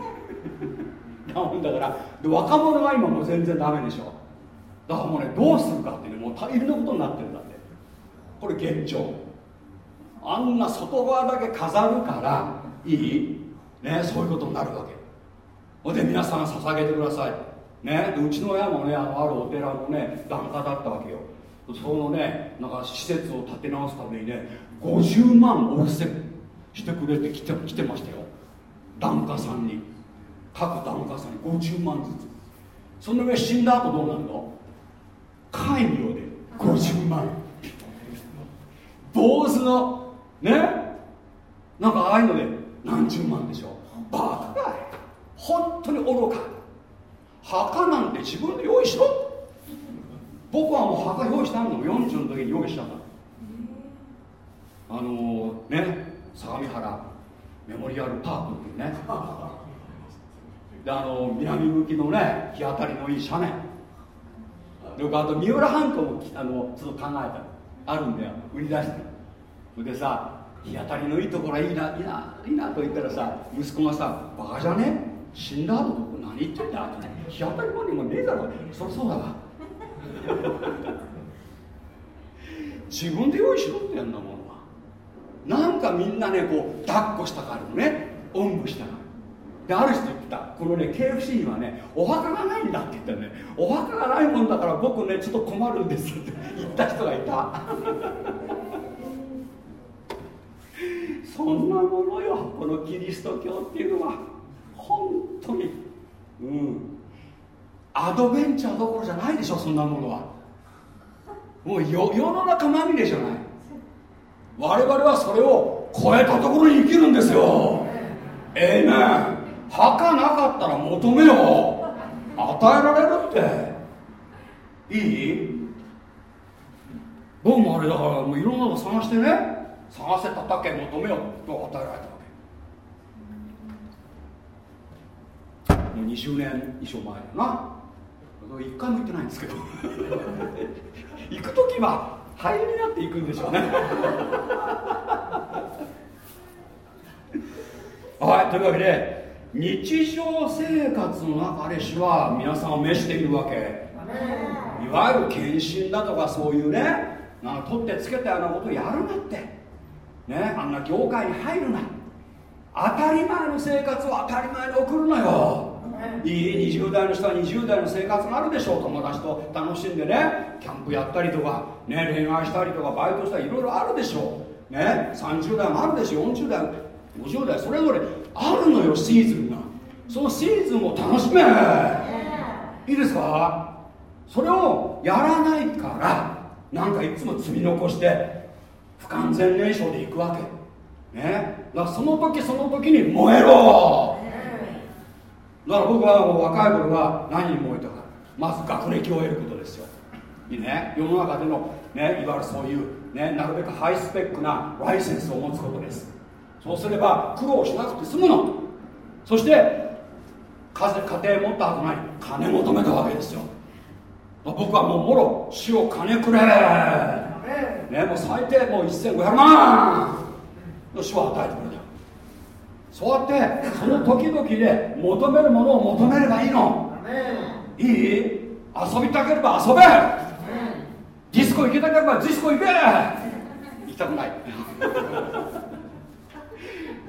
だもんだから若者は今もう全然ダメでしょ。だからもうねどうするかっていうねもう大変なことになってるんだって。これ現状。あんな外側だけ飾るからいい。ねそういうことになるわけ。ほんで皆さん捧げてください。ねうちの親もねあのあるお寺のね檀家だったわけよ。そのねなんか施設を建て直すためにね50万お布施してくれて来て来てましたよ。檀家さんに。各檀家さんに50万ずつ。その上死んだ後どうなるの？戒名で50万。坊主のね？なんかああいうので何十万でしょ？バカ。かい本当に愚か。墓なんて自分で用意しろ。僕はもう墓用意したんだも40の時に用意したんだ。あのー、ね？相模原メモリアルパークっていうね。であの南向きのね日当たりのいい斜面。であと三浦半島もあのちょっと考えたあるんだよ。売り出して。それでさ日当たりのいいところいいないいないいなと言ったらさ息子がさバカじゃね？死んだ後何言ってんだって日当たりもにもねえだろ。そりゃそうだわ。自分で用意しろってやんなものは。なんかみんなねこう抱っこしたからね。おんぶしたらである人言った。このね KFC にはねお墓がないんだって言ったらね。お墓がないもんだから僕ねちょっと困るんですって言った人がいた。そんなものよこのキリスト教っていうのは。本当に。うん。アドベンチャーどころじゃないでしょそんなものは。もう世の中まみれじゃない。我々はそれを超えたところに生きるんですよ。ええ。ー、ね墓なかったら求めよ与えられるって。いい？僕もあれだからもういろんなの探してね。探せただけ求めよと与えられたわけ？もう20年以上前だな。一回も行ってないんですけど。行く時は灰になっていくんでしょうね。はいというわけで日常生活の中で主は皆さんを召しているわけ。いわゆる献身だとかそういうねなんか取ってつけたようなことをやるなって。ねあんな業界に入るな。当たり前の生活を当たり前に送るのよ。いい20代の人は20代の生活があるでしょう。友達と楽しんでねキャンプやったりとか、ね、恋愛したりとかバイトしたりいろいろあるでしょう、ね、30代もあるでしょ40代50代それぞれあるのよシーズンが。そのシーズンを楽しめ。いいですか？それをやらないからなんかいつも積み残して不完全燃焼でいくわけ。ね。だからその時その時に燃えろ。だから僕は若い頃は何に燃えたか。まず学歴を得ることですよ。いいね。世の中でのねいわゆるそういうねなるべくハイスペックなライセンスを持つことですそうすれば苦労しなくて済むの。そして家庭持った後ない金求めたわけですよ。僕はもうもろ死を金くれ。ねもう最低もう1500万の死を与えてくれた。そうやってその時々で求めるものを求めればいいの。いい？遊びたければ遊べ。ディスコ行きたければディスコ行け。行きたくない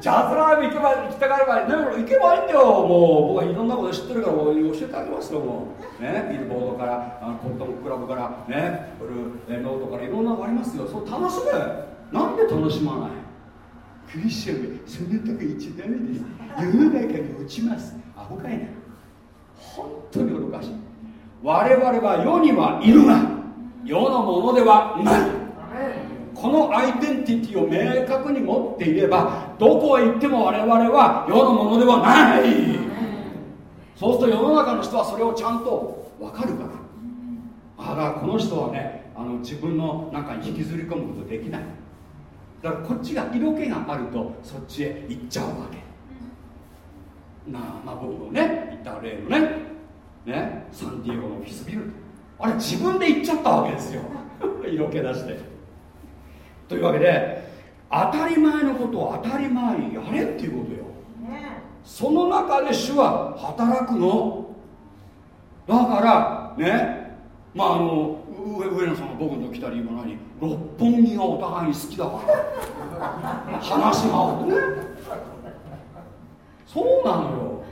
ジャズライブ行けば行きたがれば、ね、行けばいいんだよ。もう僕はいろんなこと知ってるから教えてあげますよも。うねビルボードから。あのコットンクラブからねブルーノートからいろんなのありますよそう楽しめ。なんで楽しまない？クリスチャンそんなとこ行っちゃダメです世の中に落ちます。アホかいな本当に愚かしい。我々は世にはいるが世のものではないこのアイデンティティを明確に持っていればどこへ行っても我々は世のものではない。そうすると世の中の人はそれをちゃんと分かるからあだからこの人はねあの自分の中に引きずり込むことできない。だからこっちが色気があるとそっちへ行っちゃうわけ。なあまあ僕もね言った例のねねサンディエゴのオフィスビル。あれ自分で行っちゃったわけですよ。色気出して。というわけで当たり前のことを当たり前にやれっていうことよ、ね、その中で主は働くの？だからねまああの上野さんが僕の来た理由は何六本木がお互いに好きだから。話が合うね。そうなのよ。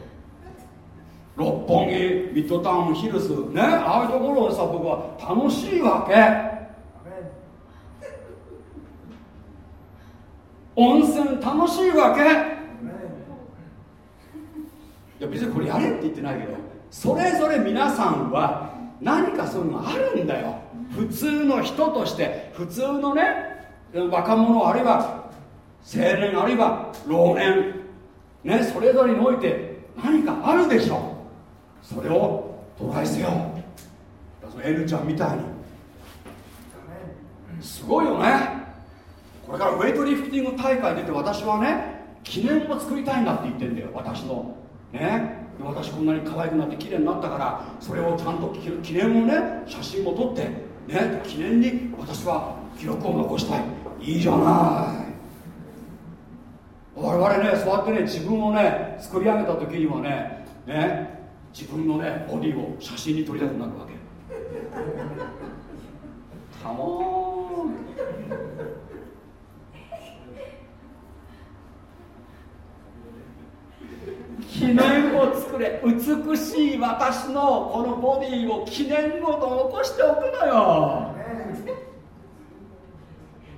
六本木ミッドタウンヒルズねああいうところでさ僕は楽しいわけ。温泉楽しいわけ？いや別にこれやれって言ってないけどそれぞれ皆さんは何かそういうのがあるんだよ。普通の人として普通のね若者あるいは青年あるいは老年ねそれぞれにおいて何かあるでしょそれをトライせよそのエルちゃんみたいに。すごいよね。これからウェイトリフティング大会出て私はね記念を作りたいんだって言ってんだよ私の。ね。私こんなに可愛くなって綺麗になったからそれをちゃんと記念をね写真も撮ってね。記念に私は記録を残したい。いいじゃない。我々ねそうやってね自分をね作り上げた時にはねね。自分のねボディを写真に撮りたくなるわけ。カモン記念を作れ美しい私のこのボディを記念を残しておくのよ。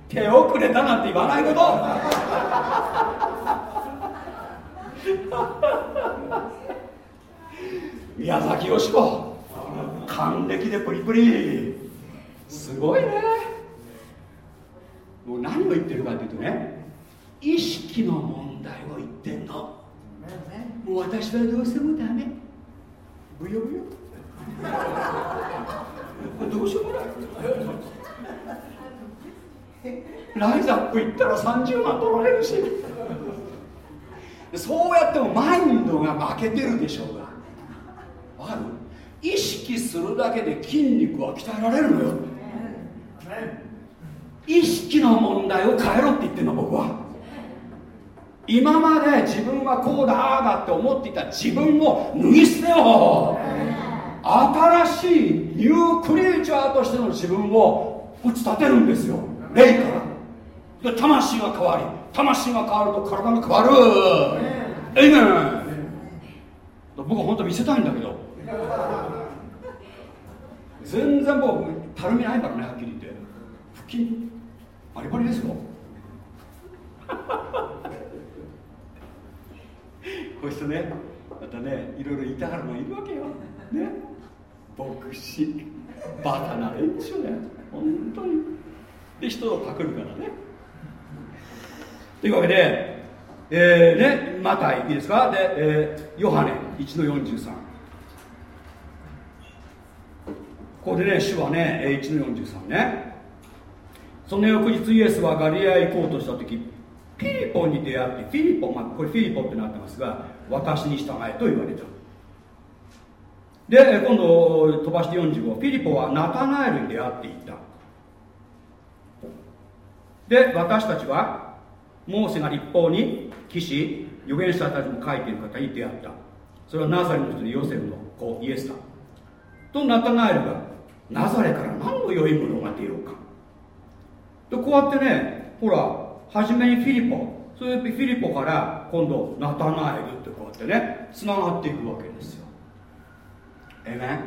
手遅れだなんて言わないこと。宮崎美子還暦でプリプリ。すごいね。もう何を言ってるかっていうとね意識の問題を言ってんの。もう私はどうしてもダメ。ブヨブヨ。どうしようもない。ライザップ行ったら30万取られるし。そうやってもマインドが負けてるでしょうが。わかる？意識するだけで筋肉は鍛えられるのよ。意識の問題を変えろって言ってるの僕は。今まで自分はこうだああだって思っていた自分を脱ぎ捨てよう。新しいニュークリーチャーとしての自分を打ち立てるんですよ。霊から。で魂が変わり魂が変わると体が変わる。えいね僕は本当見せたいんだけど。全然もうたるみないからねはっきり言って。腹筋バリバリですよ。こうしてねまたねいろいろ言いたがるのいるわけよ。ね。牧師バカな連中だよ。本当に。で人をパクるからね。というわけでえー、ねまたいいですか？で、えー、ヨハネ1の43ここでね主はね1の43ね。その翌日イエスはガリアへ行こうとした時フィリポに出会ってフィリポ、まあ、これフィリポってなってますが私に従えと言われた。で今度飛ばして45フィリポはナタナエルに出会っていった。で私たちはモーセが立法に騎士預言者たちも書いている方に出会った。それはナザレの人でヨセフの子イエスだ。とナタナエルがナザレから何の良いものが出ようか。でこうやってねほら初めにフィリポそれでフィリポから今度ナタナエルってこうやってねつながっていくわけですよ。えめ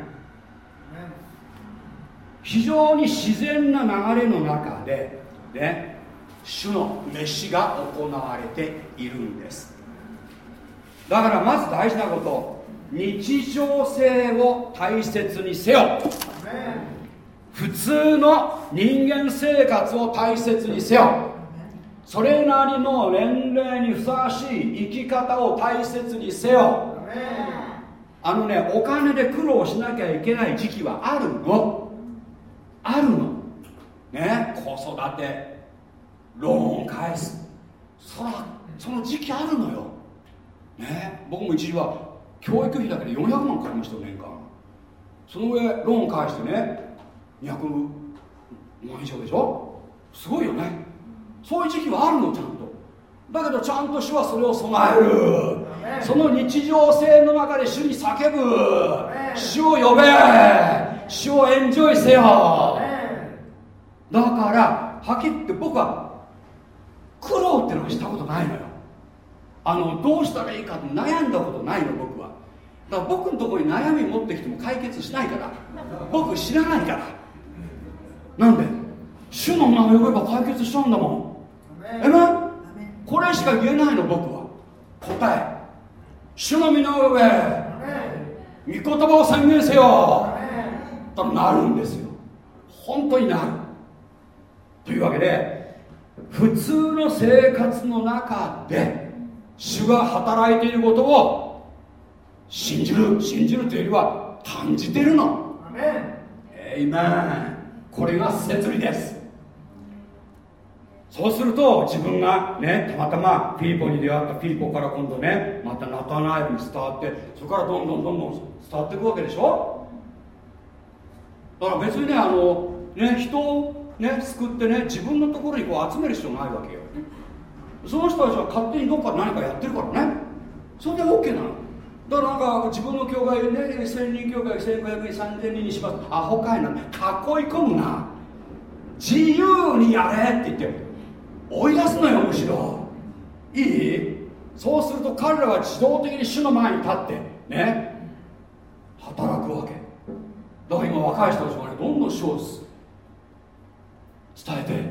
非常に自然な流れの中でね主の飯が行われているんです。だからまず大事なこと日常性を大切にせよ。普通の人間生活を大切にせよそれなりの年齢にふさわしい生き方を大切にせよ。あのねお金で苦労しなきゃいけない時期はあるの。あるの。ね子育て。ローン返す。そらその時期あるのよ。ね僕も一時は教育費だけで400万かかりましたよ年間。その上ローン返してね200万以上でしょ？すごいよねそういう時期はあるのちゃんと。だけどちゃんと主はそれを備える。その日常性の中で主に叫ぶ。主を呼べ。主をエンジョイせよ。だからはっきり言って僕は苦労ってのはしたことないのよ。あのどうしたらいいかって悩んだことないの僕は。だから僕のところに悩み持ってきても解決しないから。僕知らないから。なんで？主の名を呼べば解決しちゃうんだもんえめこれしか言えないの僕は。答え。主の身の上御言葉を宣言せよ。となるんですよ。本当になる。というわけで普通の生活の中で主が働いていることを信じる信じるというよりは感じてるの。えいめんこれが摂理ですそうすると自分がねたまたまフィリポに出会ったフィリポから今度ねまたナタナエルに伝わってそこからどんどんどんどん伝わっていくわけでしょ？だから別にねあのね人をね救ってね自分のところにこう集める必要ないわけよ。その人たちは勝手にどっかで何かやってるからね。それで OK なの。だからなんか自分の教会ね1000人教会1500人3000人にします。アホかいな。囲い込むな。自由にやれって言って追い出すのよむしろ。いい？そうすると彼らは自動的に主の前に立ってね。働くわけ。だから今若い人たちはねどんどん主を伝えて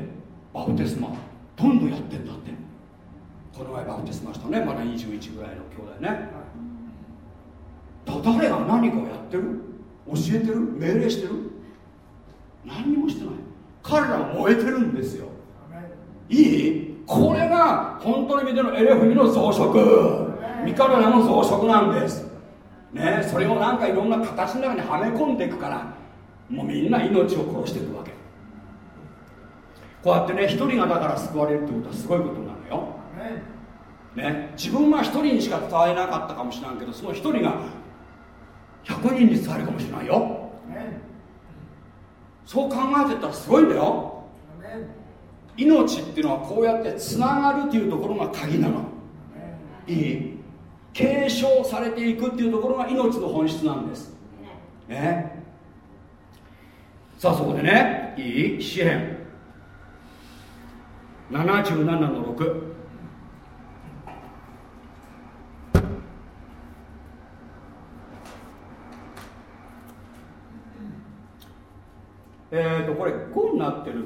バプテスマどんどんやってんだって。この前バプテスマしたねまだ21ぐらいの兄弟ね。だ誰が何かをやってる？教えてる？命令してる？何にもしてない。彼らは燃えてるんですよ。いい？これが本当の意味でのエレフミの増殖。ミカラの増殖なんです。ねそれをなんかいろんな形の中にはめ込んでいくからもうみんな命を殺していくわけ。こうやってね一人がだから救われるってことはすごいことなのよ、ね、自分は一人にしか伝えなかったかもしれないけどその一人が100人に伝えるかもしれないよ、そう考えてったらすごいんだよ命っていうのはこうやってつながるっていうところが鍵なの。いい継承されていくっていうところが命の本質なんです。ね。さあそこでねいい詩篇77の6えっ、ー、とこれ5になってる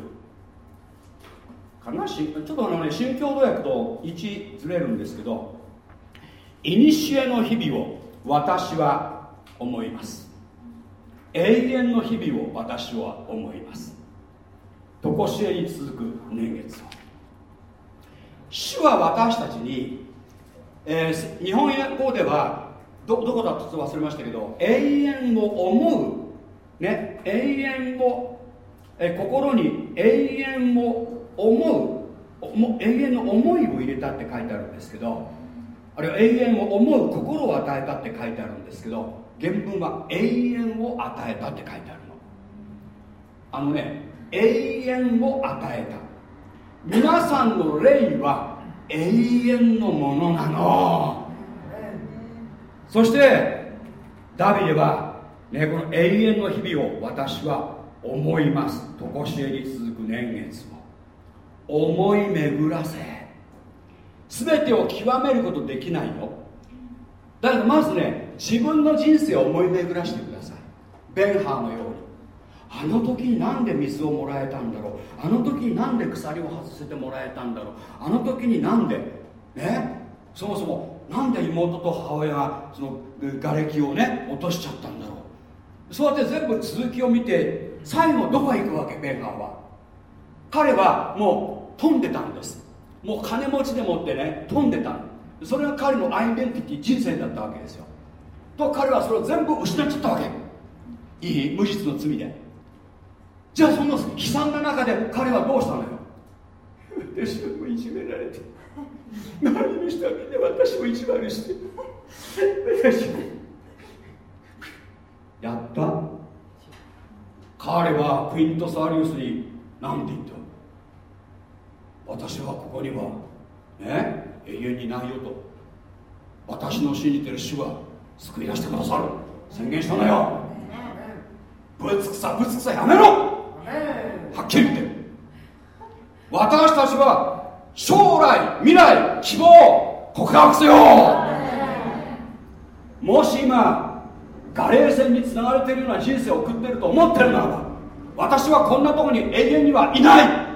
かなちょっとあのね新共同訳と1ずれるんですけどいにしえの日々を私は思います。永遠の日々を私は思います。常しえに続く年月を。主は私たちに、えー、日本語ではどどこだと忘れましたけど永遠を思う。ね永遠を、え心に永遠を思う永遠の思いを入れたって書いてあるんですけどあるいは永遠を思う心を与えたって書いてあるんですけど原文は永遠を与えたって書いてあるの。あのね永遠を与えた。皆さんの霊は永遠のものなの。そしてダビデは、ね、この永遠の日々を私は思います。常しえに続く年月を思い巡らせ。全てを極めることできないよだけどまずね自分の人生を思い巡らしてください。ベンハーのように。あの時になんで水をもらえたんだろう。あの時になんで鎖を外せてもらえたんだろう。あの時になんでねそもそもなんで妹と母親がその瓦礫をね落としちゃったんだろう。そうやって全部続きを見て最後どこへ行くわけ？ベンハーは。彼はもう飛んでたんです。もう金持ちでもってね飛んでたそれが彼のアイデンティティ人生だったわけですよ。と彼はそれを全部失っちゃったわけ。いい無実の罪で。じゃあその悲惨な中で彼はどうしたのよ。私もいじめられて周りの人はみんな私を意地悪して。私もやった。彼はクイント・サーリウスに何て言った私はここにはね永遠にないよと私の信じてる主は救い出してくださる。宣言したのよ。ぶつくさぶつくさやめろ。はっきり言って。私たちは将来未来希望告白せよ。もし今ガレー線につながれているような人生を送っていると思ってるならば私はこんなとこに永遠にはいない。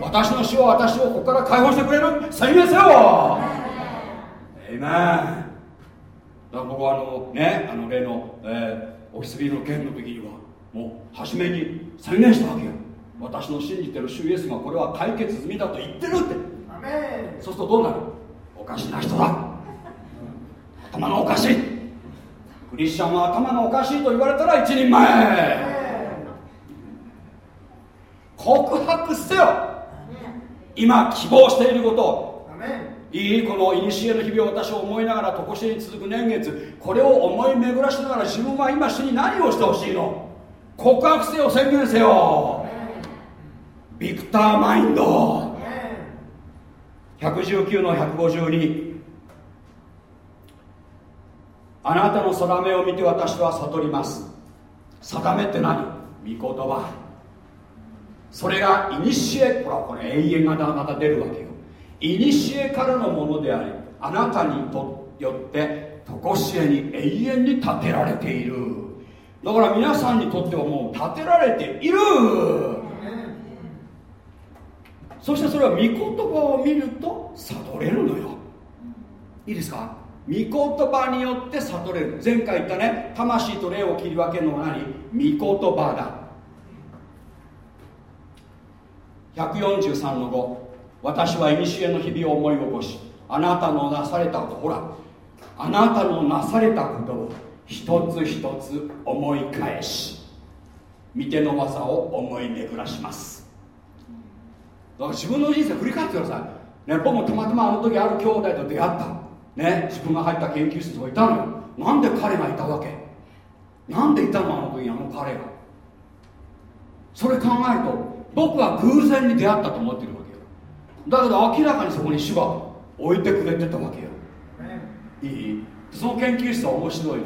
私の死は私をここから解放してくれる。宣言せよ。エイメンだから僕はあのねあの例の、えー、オフィスビルの件の時にはもう初めに宣言したわけよ。私の信じてる主イエスがこれは解決済みだと言ってるって。そうするとどうなる？おかしな人だ。頭がおかしい。クリスチャンは頭がおかしいと言われたら一人前。告白せよ今希望していること。をいいこの古の日々を私を思いながら常しえに続く年月。これを思い巡らしながら自分は今主に何をしてほしいの？告白せよ宣言せよ。ビクターマインド。119の152あなたの定めを見て私は悟ります。定めって何？御言葉それが古ほらこれ永遠がまた出るわけよ。古からのものでありあなたにとよって常しえに永遠に建てられている。だから皆さんにとってはもう建てられている。そしてそれは御言葉を見ると悟れるのよ。いいですか？御言葉によって悟れる。前回言ったね魂と霊を切り分けるのは何？御言葉だ。143の5私は古の日々を思い起こしあなたのなされたことほらあなたのなされたことを一つ一つ思い返し見ての技を思い巡らします。だから自分の人生振り返ってください、ね、僕もたまたまあの時ある兄弟と出会った、ね、自分が入った研究室といたのよ。なんで彼がいたわけ？なんでいたの？あの時あの彼が。それ考えると僕は偶然に出会ったと思ってるわけよ。だけど明らかにそこに主が置いてくれてたわけよ。いい？その研究室は面白いの。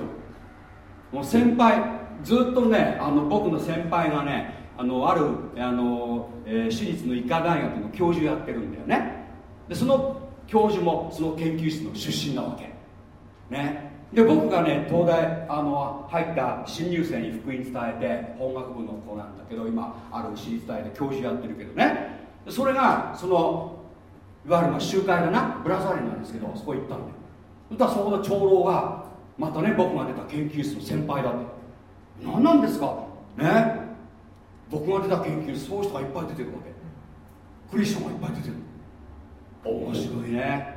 もう先輩ずっとねあの僕の先輩がねあのあるあの、えー、私立の医科大学の教授やってるんだよね。でその教授もその研究室の出身なわけ。ねで僕がね東大あの入った新入生に福音伝えて法学部の子なんだけど今ある私立大で教授やってるけどね。それがそのいわゆるまあ集会だな。ブラザーリンなんですけどそこ行ったんだよそしたらそこの長老がまたね僕が出た研究室の先輩だって。何なんですか？ね？僕が出た研究室そういう人がいっぱい出てるわけ。クリスチャンがいっぱい出てる。面白いね。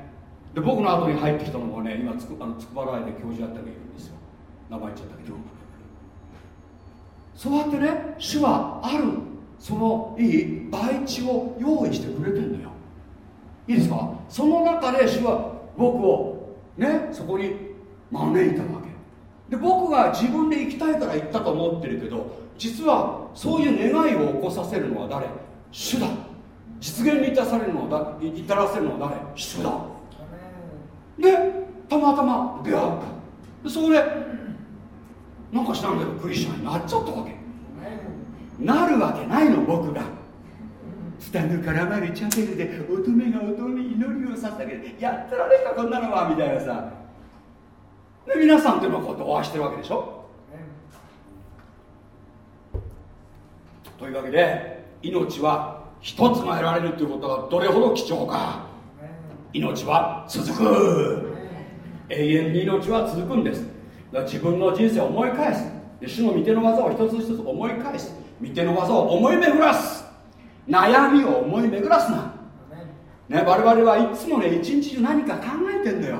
で僕の後に入ってきたのがね今つくあの筑波大で教授やってるいるんですよ。名前言っちゃったけど。そうやってね主はあるそのいい培地を用意してくれてんだよ。いいですか？その中で主は僕をねそこに招いたわけ。で僕が自分で行きたいから行ったと思ってるけど実はそういう願いを起こさせるのは誰？主だ。実現に至されるのは至らせるのは誰？主だ。でたまたま出会った。それなんか知らんけどクリスチャンになっちゃったわけ。なるわけないの僕が。ツタヌカラマルチャペルで乙女が乙女に祈りを捧げてやってられたこんなのはみたいなさ。で皆さんっていうのはこうやってお会いしてるわけでしょ。というわけで命は一つが得られるということがどれほど貴重か。命は続く。永遠に命は続くんです。自分の人生を思い返す。で主の御手の技を一つ一つ思い返す。御手の技を思い巡らす。悩みを思い巡らすな、ね、我々はいつもね一日中何か考えてんだよ。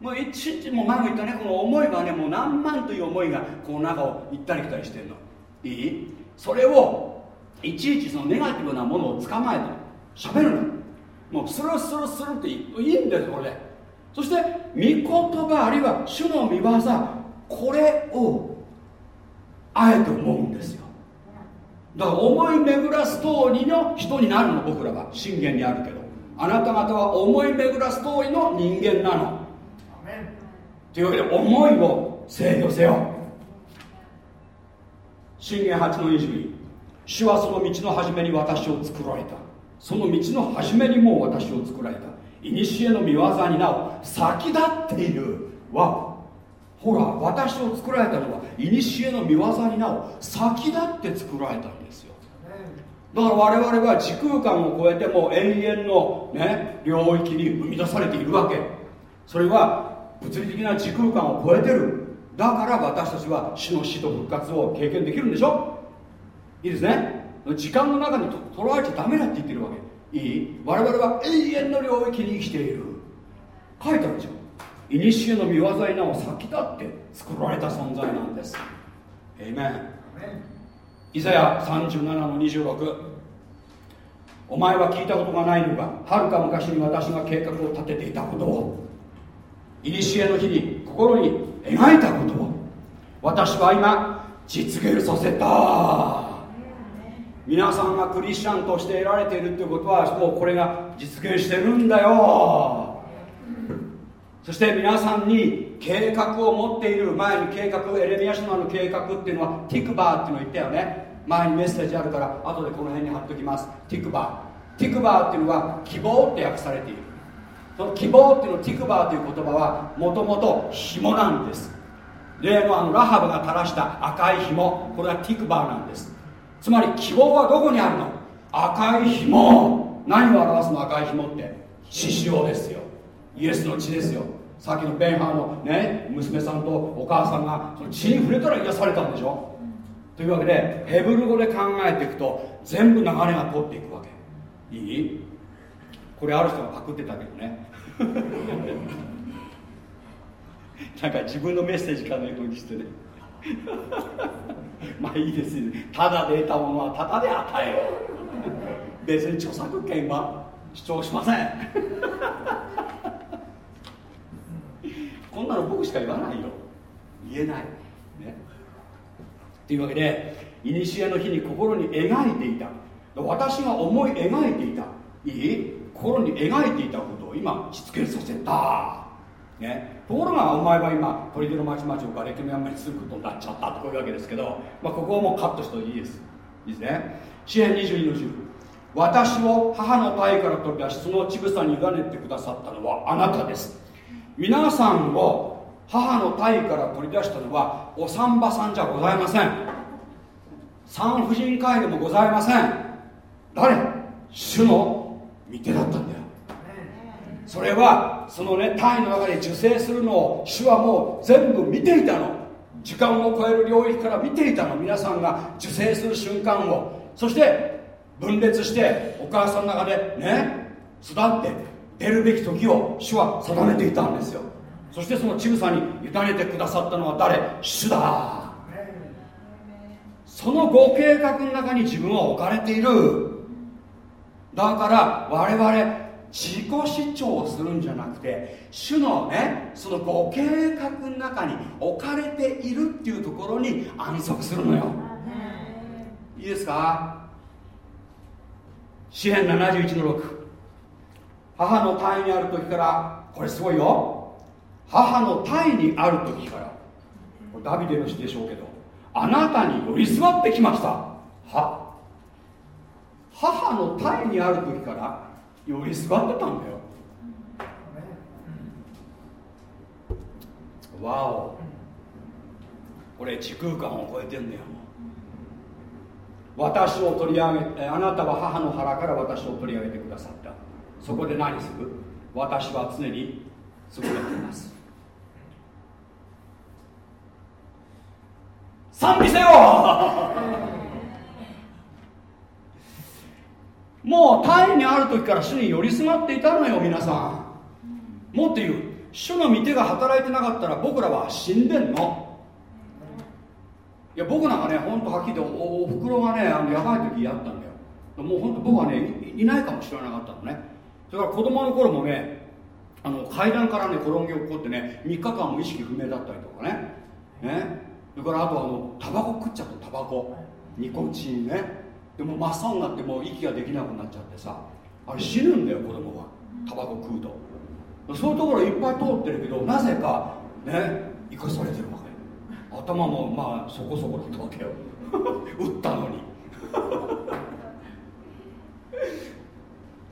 もう一日も前も言ったねこの思いがねもう何万という思いがこの中を行ったり来たりしてんの。いい？それをいちいちそのネガティブなものを捕まえて喋るの。もうスルスルスルっていいんですこれ。でそして御言葉あるいは主の御業これをあえて思うんですよ。だから思い巡らす通りの人になるの僕らは。信玄にあるけど。あなた方は思い巡らす通りの人間なの。というわけで思いを制御せよ。信玄8の22主はその道の初めに私を作られたその道の初めにもう私を作られた。古の見業になお先立っているわ。ほら私を作られたのは古の見業になお先立って作られたんですよ。だから我々は時空間を超えても永遠の、ね、領域に生み出されているわけ。それは物理的な時空間を超えてる。だから私たちは死の死と復活を経験できるんでしょ。いいですね。時間の中にとらえちゃダメだって言ってるわけ。いい？我々は永遠の領域に生きている。書いてあるじゃん古の見業になお先立って作られた存在なんです。エイメンイザヤ37の26お前は聞いたことがないのか？はるか昔に私が計画を立てていたことを。古の日に心に描いたことを。私は今実現させた皆さんがクリスチャンとして得られているっていうことはもうこれが実現してるんだよ。そして皆さんに計画を持っている前に計画エレミア書の計画っていうのはティクバーっていうのを言ったよね。前にメッセージあるから後でこの辺に貼っておきます。ティクバー。ティクバーっていうのは希望って訳されている。その希望っていうのティクバーという言葉はもともと紐なんです。例のあのラハブが垂らした赤い紐。これはティクバーなんです。つまり希望はどこにあるの？赤い紐。何を表すの？赤い紐って。獅子王ですよ。イエスの血ですよ。さっきのベンハーのね娘さんとお母さんがその血に触れたら癒されたんでしょ？というわけでヘブル語で考えていくと全部流れが通っていくわけ。いい？これある人がパクってたけどね。なんか自分のメッセージかのようにしてね。まあいいですよただで得たものはただで与えよう。別に著作権は主張しません。こんなの僕しか言わないよ。言えない。ね。というわけで古の日に心に描いていた。私が思い描いていた。いい？心に描いていたことを今実現させた。ね、ところがお前は今砦の町々を瓦礫の山にすることになっちゃったとこういうわけですけど、まあ、ここはもうカットしていいです。いいですね。支援22の10私を母の体から取り出しその乳房に委ねてくださったのはあなたです。皆さんを母の体から取り出したのはお産婆さんじゃございません。産婦人科医でもございません。誰？主の御手だったんだよ。それはそのね単位の中で受精するのを主はもう全部見ていたの。時間を超える領域から見ていたの。皆さんが受精する瞬間を。そして分裂してお母さんの中でね育って出るべき時を主は定めていたんですよ。そしてその乳房に委ねてくださったのは誰？主だ。そのご計画の中に自分は置かれている。だから我々自己主張するんじゃなくて主のねそのご計画の中に置かれているっていうところに安息するのよ。いいですか？詩編71の6母の胎にある時からこれすごいよ。母の胎にある時から。これダビデの詩でしょうけどあなたに寄り添ってきました。は母の胎にある時から寄りすがってたんだよ。わお。これ時空間を超えてんだよ。私を取り上げあなたは母の腹から私を取り上げてくださった。そこで何する？私は常につぶやきます。賛美せよ。もうタイにある時から主に寄りすがっていたのよ皆さん。もっと言う。主の御手が働いてなかったら僕らは死んでんの。いや僕なんかねほんとはっきり言っておふくろがねあのやばい時やったんだよ。もうほんと僕はねいないかもしれなかったのね。それから子供の頃もねあの階段からね転げ落っこってね3日間も意識不明だったりとかね。ね。それからあとあのタバコ食っちゃったタバコ。ニコチンね。でも真っ青になってもう息ができなくなっちゃってさあれ死ぬんだよ子供は。タバコ食うと。そういうところいっぱい通ってるけどなぜかね生かされてるわけ。頭もまあそこそこだったわけよ。打ったのに。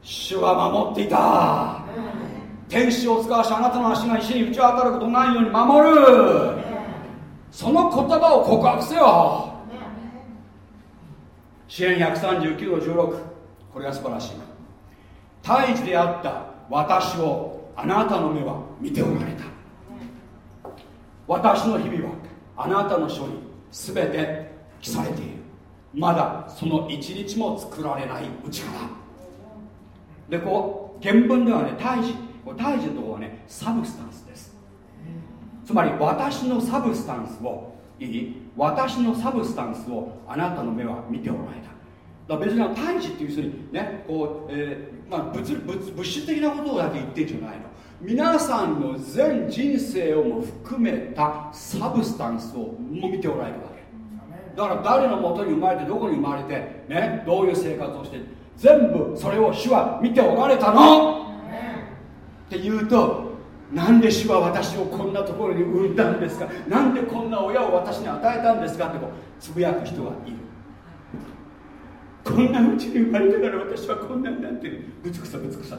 主は守っていた。天使を使わしあなたの足が石に打ち当たることないように守る。その言葉を告白せよ。支援139の16これが素晴らしい。胎児であった私をあなたの目は見ておられた。私の日々はあなたの書に全て記されている。まだその一日も作られないうちから。でこう原文ではね胎児胎児のところはね substance です。つまり私の substance をいい？私の substance をあなたの目は見ておられた。だから別に胎児っていう人にねこう、えーまあ、物物物質的なことだけ言ってんじゃないの。皆さんの全人生をも含めたサブスタンスをも見ておられるわけ。だから誰のもとに生まれてどこに生まれて、ね、どういう生活をして全部それを主は見ておられたの。って言うとなんで主は私をこんなところに産んだんですか？なんでこんな親を私に与えたんですか？ってこうつぶやく人がいる。こんなうちに生まれてから私はこんなになってるぶつくさぶつくさ。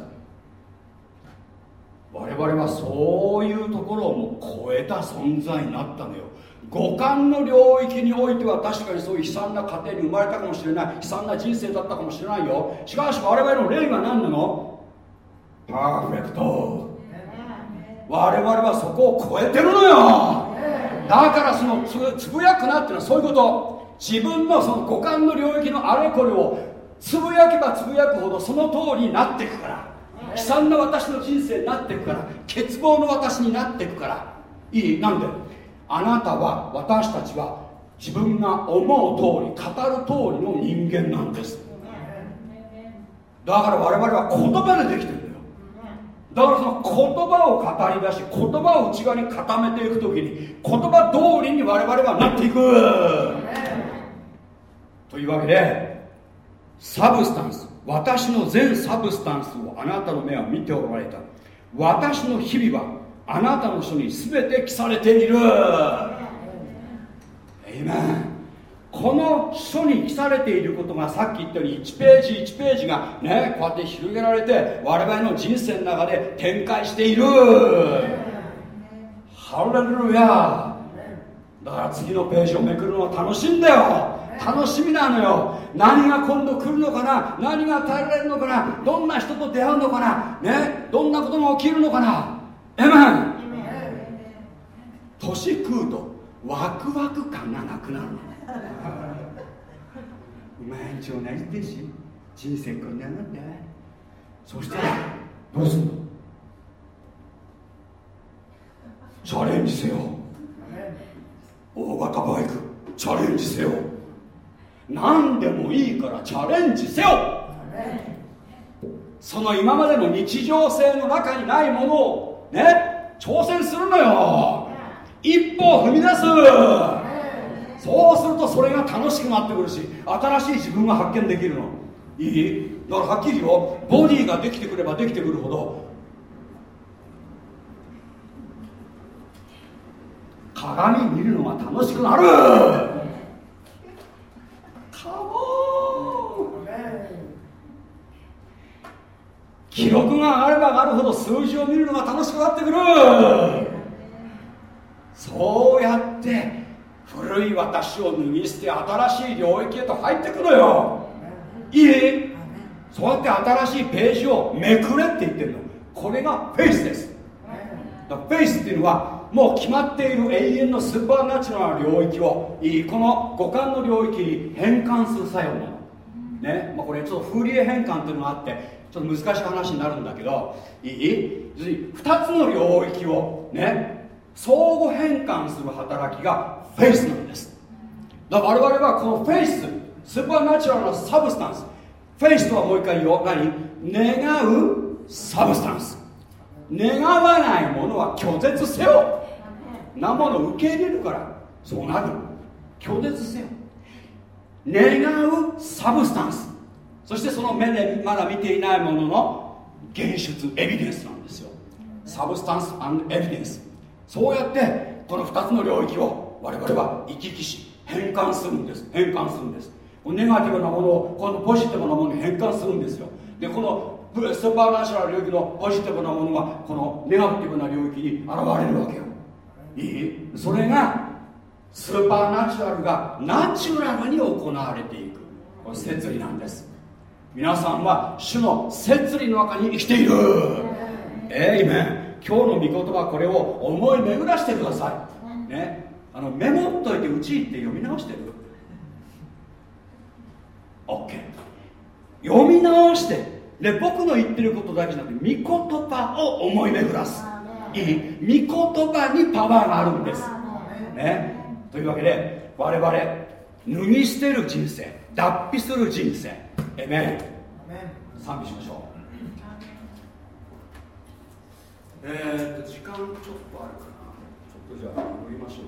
我々はそういうところをも超えた存在になったのよ。五感の領域においては確かにそういう悲惨な家庭に生まれたかもしれない。悲惨な人生だったかもしれないよ。しかし我々の霊が何なの？パーフェクト。我々はそこを超えてるのよ。だからそのつぶやくなっていうのはそういうこと。自分のその五感の領域のあれこれをつぶやけばつぶやくほどその通りになっていくから。悲惨な私の人生になっていくから。欠乏の私になっていくから。いい。なんで？あなたは私たちは自分が思う通り語る通りの人間なんです。だから我々は言葉でできてる。だからその言葉を語り出し言葉を内側に固めていく時に言葉通りに我々はなっていく。というわけでsubstance 私の全 substance をあなたの目は見ておられた。私の日々はあなたの書に全て記されている。エイメンこの書に記されていることがさっき言ったように1ページ1ページがねこうやって広げられて我々の人生の中で展開している。ハレルヤ。だから次のページをめくるのは楽しいんだよ。楽しみなのよ。何が今度来るのかな？何が与えられるのかな？どんな人と出会うのかな？ね？どんなことが起きるのかな？エメン年食うとワクワク感がなくなるの毎日同じでし人生こんななんだ。そしたらどうすんの？チャレンジせよ。大型バイクチャレンジせよ。何でもいいからチャレンジせよ。その今までの日常性の中にないものをね挑戦するのよ。一歩踏み出す。そうするとそれが楽しくなってくるし新しい自分が発見できるの。いい？だからはっきりよ。ボディができてくればできてくるほど鏡見るのが楽しくなる。カモン記録が上がれば上がるほど数字を見るのが楽しくなってくる。そうやって古い私を脱ぎ捨て新しい領域へと入ってくのよ。いい？そうやって新しいページをめくれって言ってるの。これがフェイスです。フェイスっていうのはもう決まっている永遠のスーパーナチュラルな領域をこの五感の領域に変換する作用なの。ね、まあ、これちょっとフーリエ変換っていうのがあってちょっと難しい話になるんだけどいい？2つの領域をね？相互変換する働きがフェイスなんです。だから我々はこのフェイススーパーナチュラルなサブスタンスフェイスとはもう一回言おう。何？願う substance 願わないものは拒絶せよ。なもの受け入れるから。そうなる。拒絶せよ。願う substance そしてその目でまだ見ていないものの現出。エビデンスなんですよ。 substance evidence そうやってこの2つの領域を我々は行き来し変換するんです。変換するんです。ネガティブなものをこのポジティブなものに変換するんですよ。でこの supernatural 領域のポジティブなものがこのネガティブな領域に現れるわけよ。いい？それがスーパーナチュラルがナチュラルに行われていく。これ摂理なんです。皆さんは主の摂理の中に生きている。えいめん今日の御言葉これを思い巡らしてください。ねあのメモっといてうち行って読み直してる？OK 読み直してで僕の言ってることだけじゃなくて御言葉を思い巡らす。いい？御言葉にパワーがあるんです。ね。というわけで我々脱ぎ捨てる人生脱皮する人生。えめ賛美しましょう。えー、と時間ちょっとあるかな。ちょっとじゃあ乗りましょう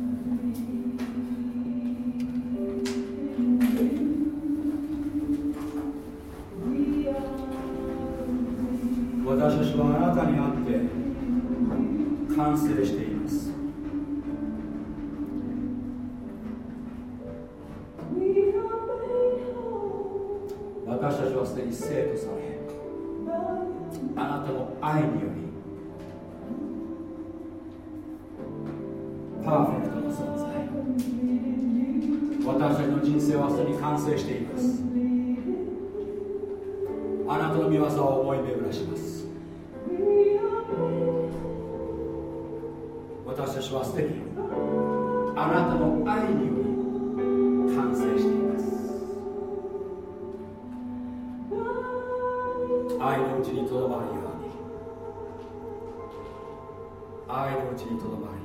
You. パーフェクトの存在。私たちの人生はすでに完成しています。あなたの御業を思い巡らします。私たちはすでにあなたの愛により完成しています。愛のうちにとどまるように。愛のうちにとどまる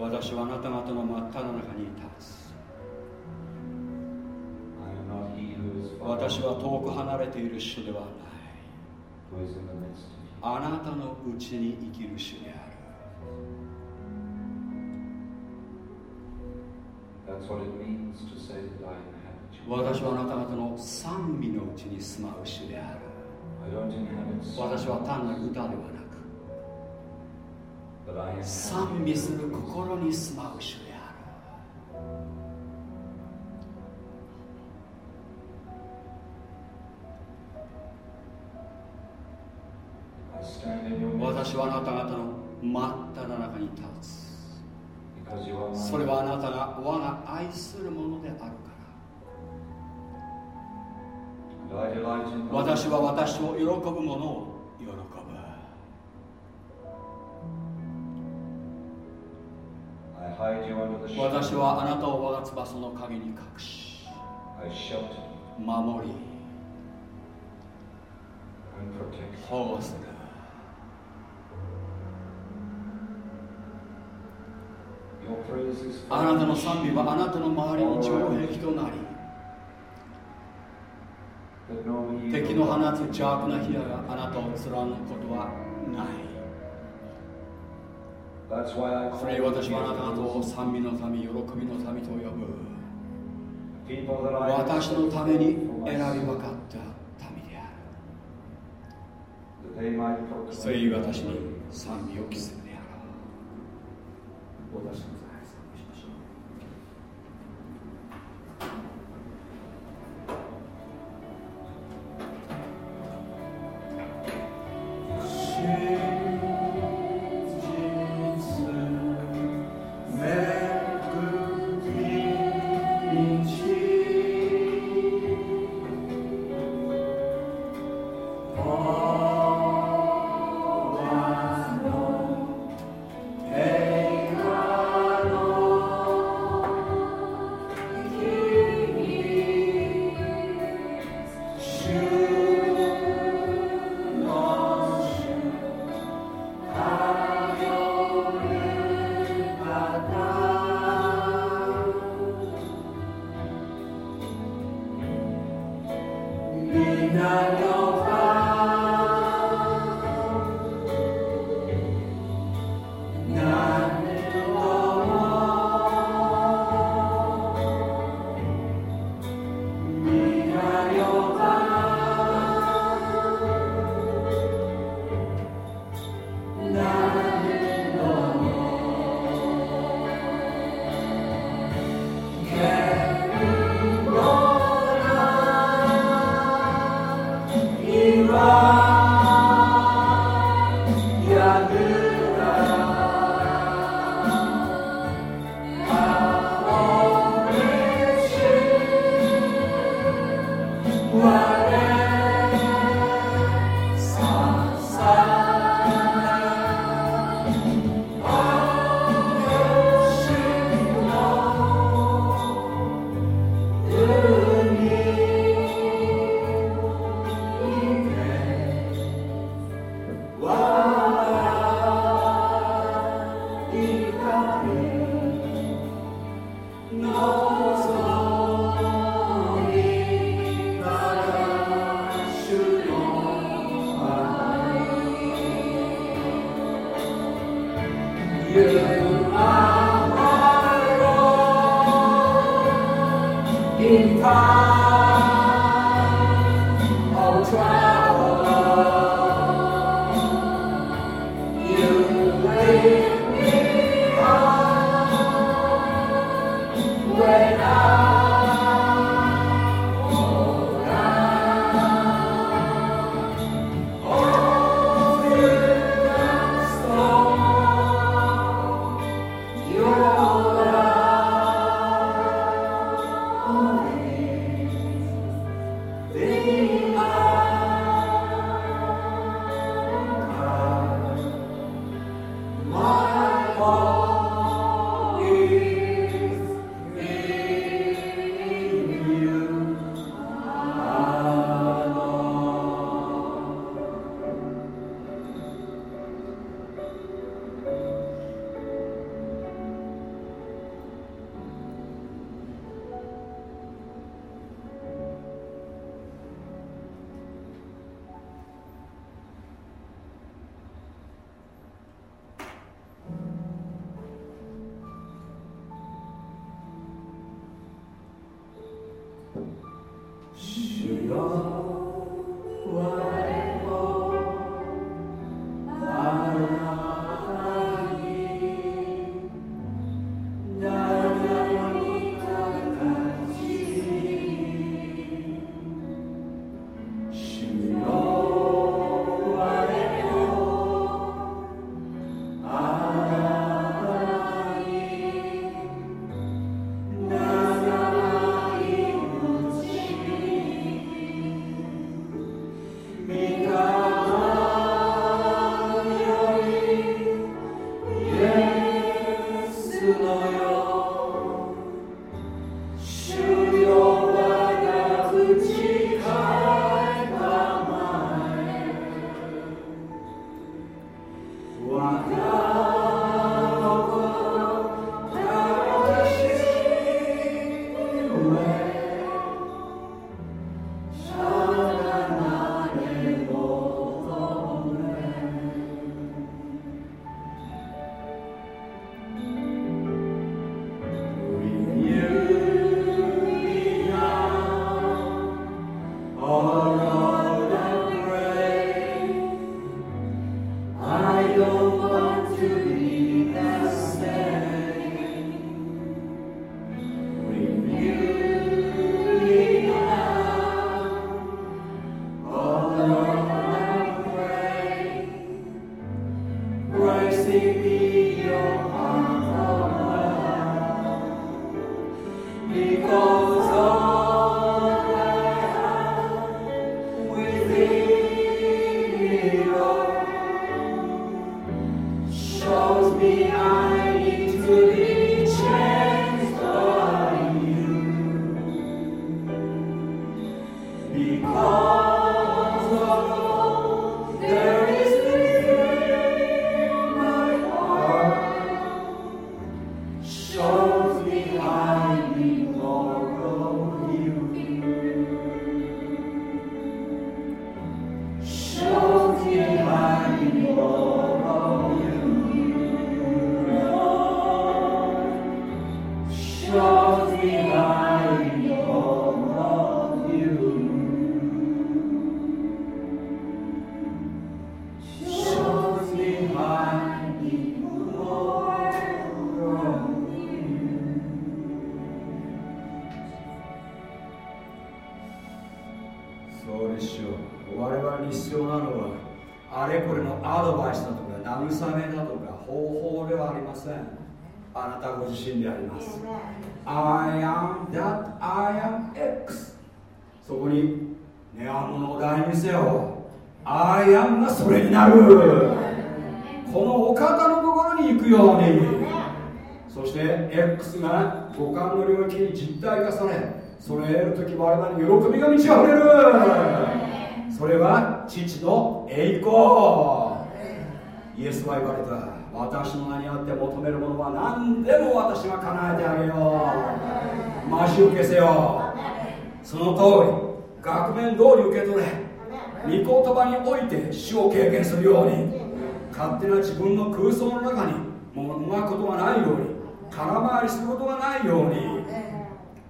私はあなた方の真っ只中に立つ。私は遠く離れている主ではない。あなたのうちに生きる主である。私はあなた方の賛美のうちに住まう主である。私は単なる歌ではなく賛美する心に住まう主である。私はあなた方の真っ只中に立つ。それはあなたが我が愛するものであるから。私は私を喜ぶものを喜ぶ私はあなたを我が翼の陰に隠し守り保護する。あなたの賛美はあなたの周りに城壁となり敵の放つ邪悪な火矢があなたを貫くことはそれ私はあなた方を賛美の民、喜びの民と呼ぶ。私のために選び分かった民である。そういう私に賛美を期するであろうせよ。I am がそれになるこのお方のところに行くように。そして X が五感の領域に実体化されそれを得る時我々に喜びが満ち溢れる。それは父の栄光。イエスは言われた。私の名にあって求めるものは何でも私が叶えてあげよう。待ち受けせよ。その通り。額面通り受け取れ。御言葉において死を経験するように勝手な自分の空想の中にもうまことがないように空回りすることがないように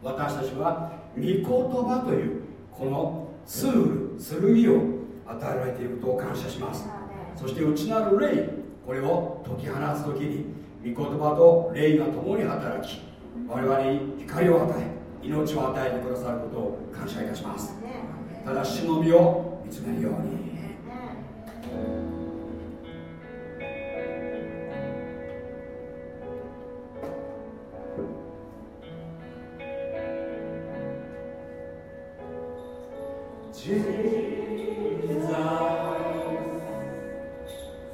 私たちは御言葉というこのツール剣を与えられていることを感謝します。そして内なる霊これを解き放つ時に御言葉と霊が共に働き我々に光を与え命を与えてくださることを感謝いたします。ただ忍びをつなぐように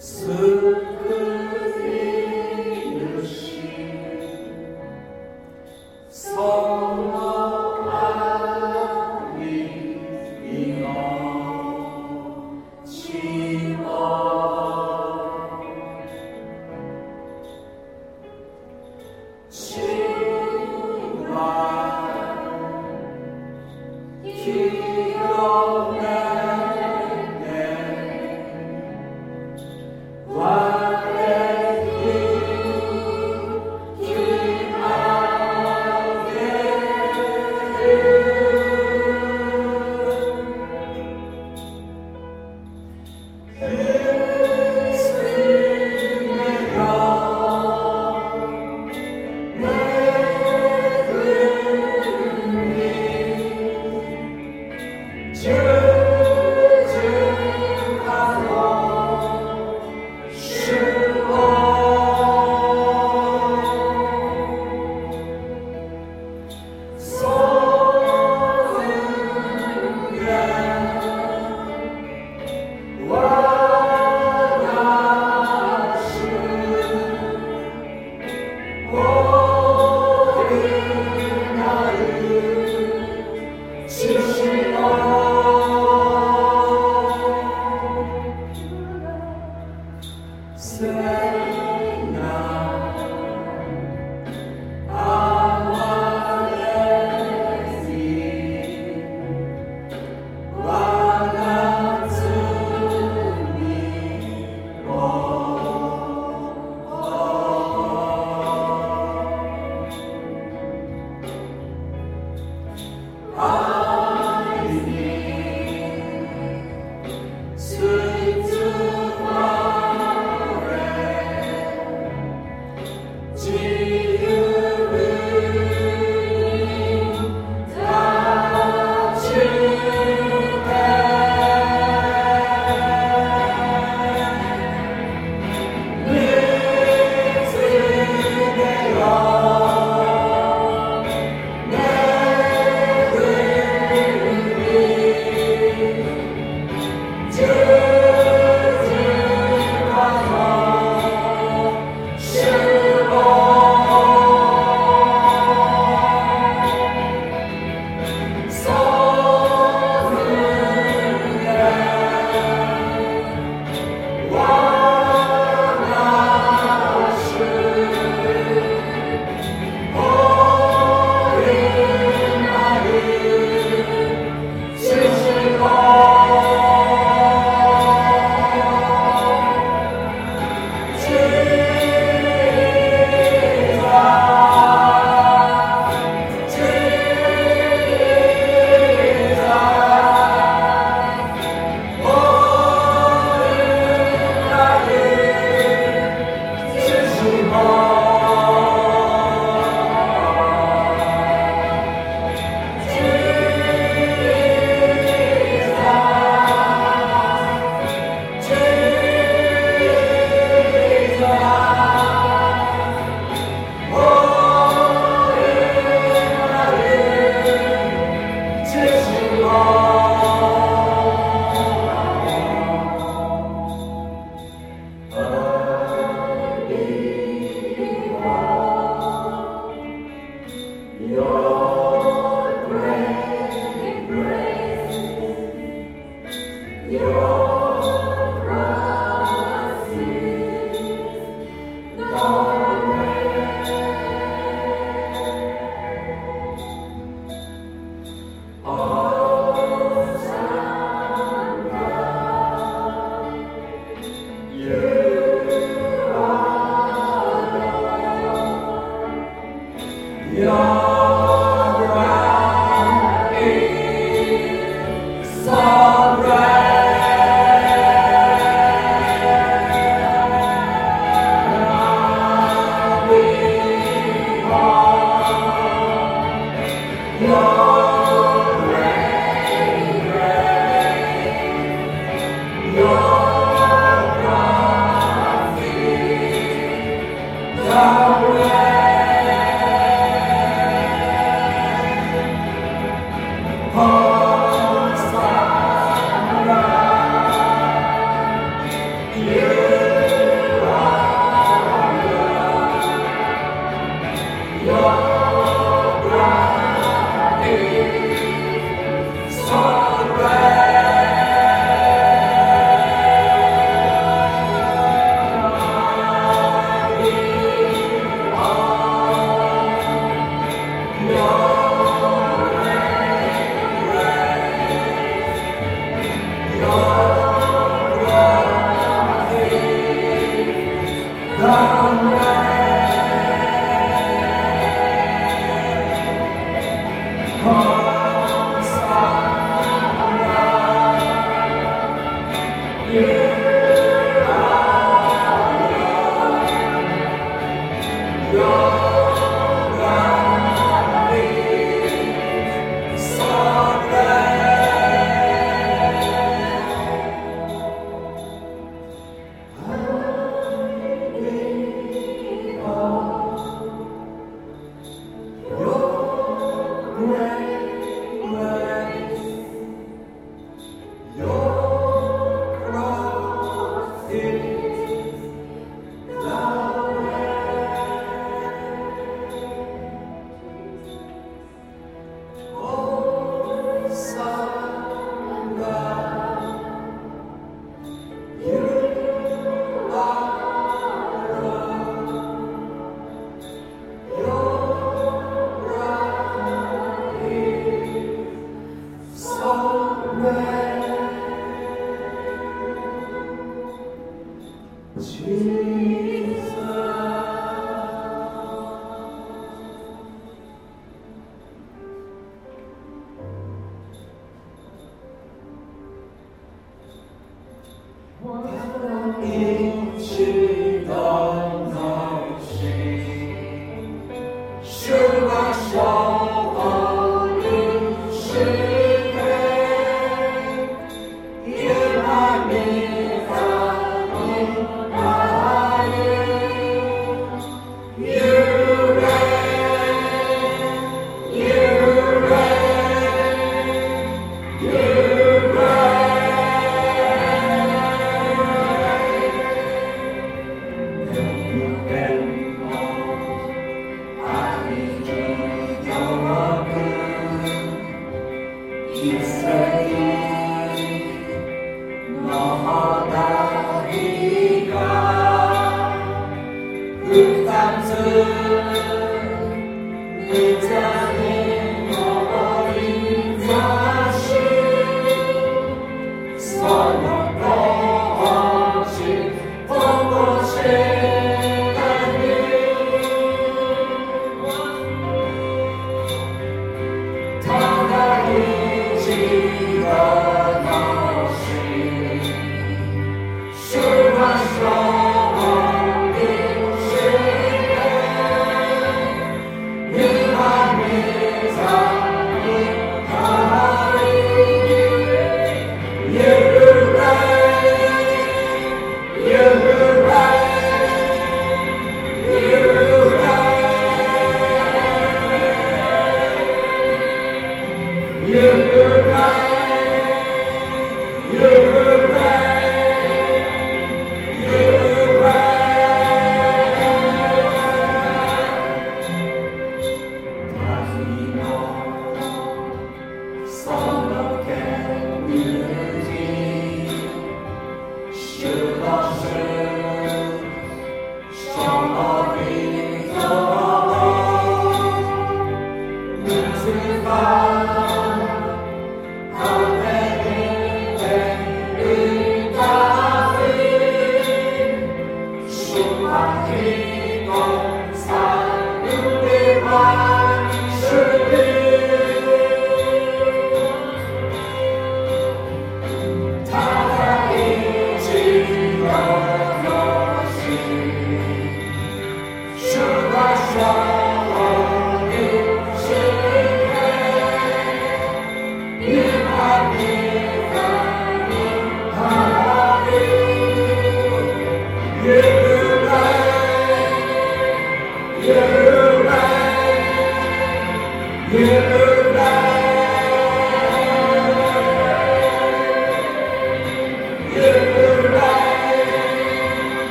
Jesus.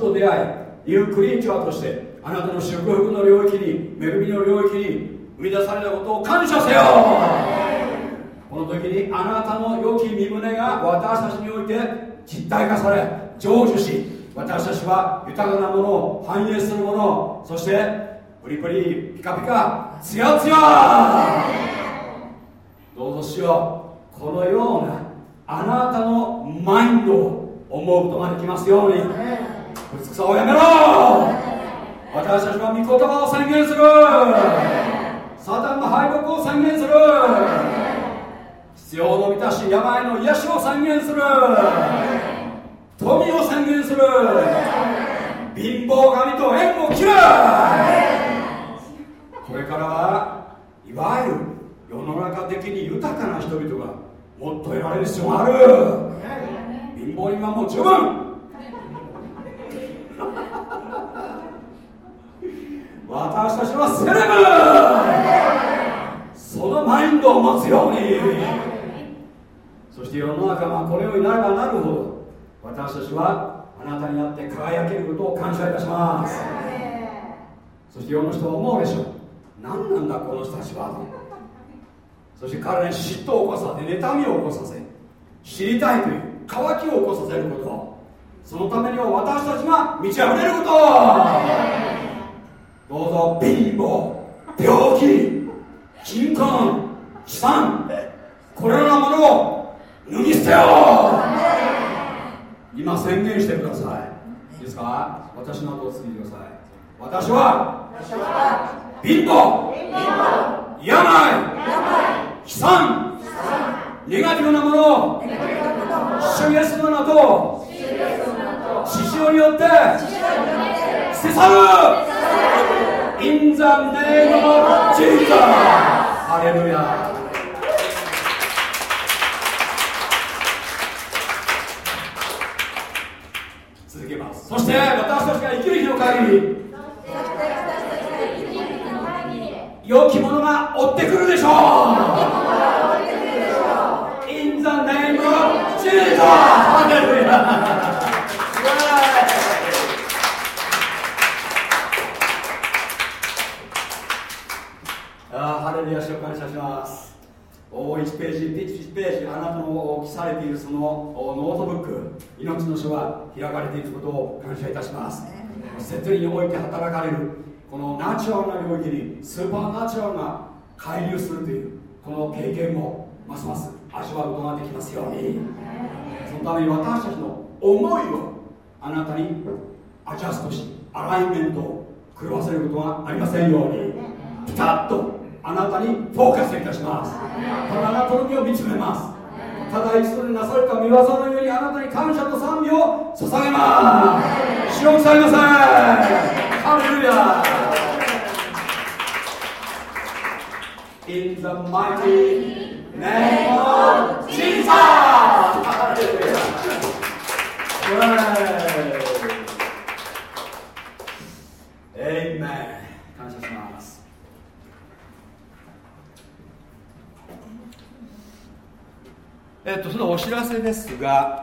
と出会いニュークリーチャーとしてあなたの祝福の領域に恵みの領域に生み出されたことを感謝せよ。この時にあなたの良き身胸が私たちにおいて実体化され成就し私たちは豊かなものを反映するものそしてプリプリピカピカツヤツヤどうぞしよう。このようなあなたのマインドを思うことができますように。美しさをやめろ！私たちは御言葉を宣言する。サタンの敗北を宣言する。必要の満たし病の癒しを宣言する。富を宣言する。貧乏神と縁を切る。これからはいわゆる世の中的に豊かな人々がもっと得られる必要がある。貧乏人はもう十分。私たちはセレブそのマインドを持つようにそして世の中がこのようになればなるほど私たちはあなたにあって輝けることを感謝いたします。そして世の人は思うでしょう。何なんだこの人たちはそして彼らに嫉妬を起こさせ妬みを起こさせ知りたいという渇きを起こさせること。そのためには私たちが満ち溢れること。どうぞ貧乏病気貧困悲惨これらのものを脱ぎ捨てよう。今宣言してください。いいですか？私の後を継いでください。私は貧乏病悲惨ネガティブなものを主イエスの名と獅子王によって捨て去る。In the name of Jesus! ハレルヤ続けます。そして私たちが生きる日の限り良きものが追ってくるでしょう In the name of Jesus! ハレルヤレルヤ主を感謝しますお1ページ1ページあなたの記されているそのノートブック命の書は開かれていることを感謝いたします摂理において働かれるこのナチュラルな領域にスーパーナチュラルな介入するというこの経験もますます味わうことができますように。そのために私たちの思いをあなたにアジャストしアライメントを狂わせることがありませんように。ピタッとあなたにフォーカスいたします。ただあなたの身を見つめます。ただ一度になされた見業のようにあなたに感謝と賛美を捧げます。主をされません。ハレルヤ In the mighty name of Jesus! ハレルヤ Amen 感謝しますえっと、そのお知らせですが、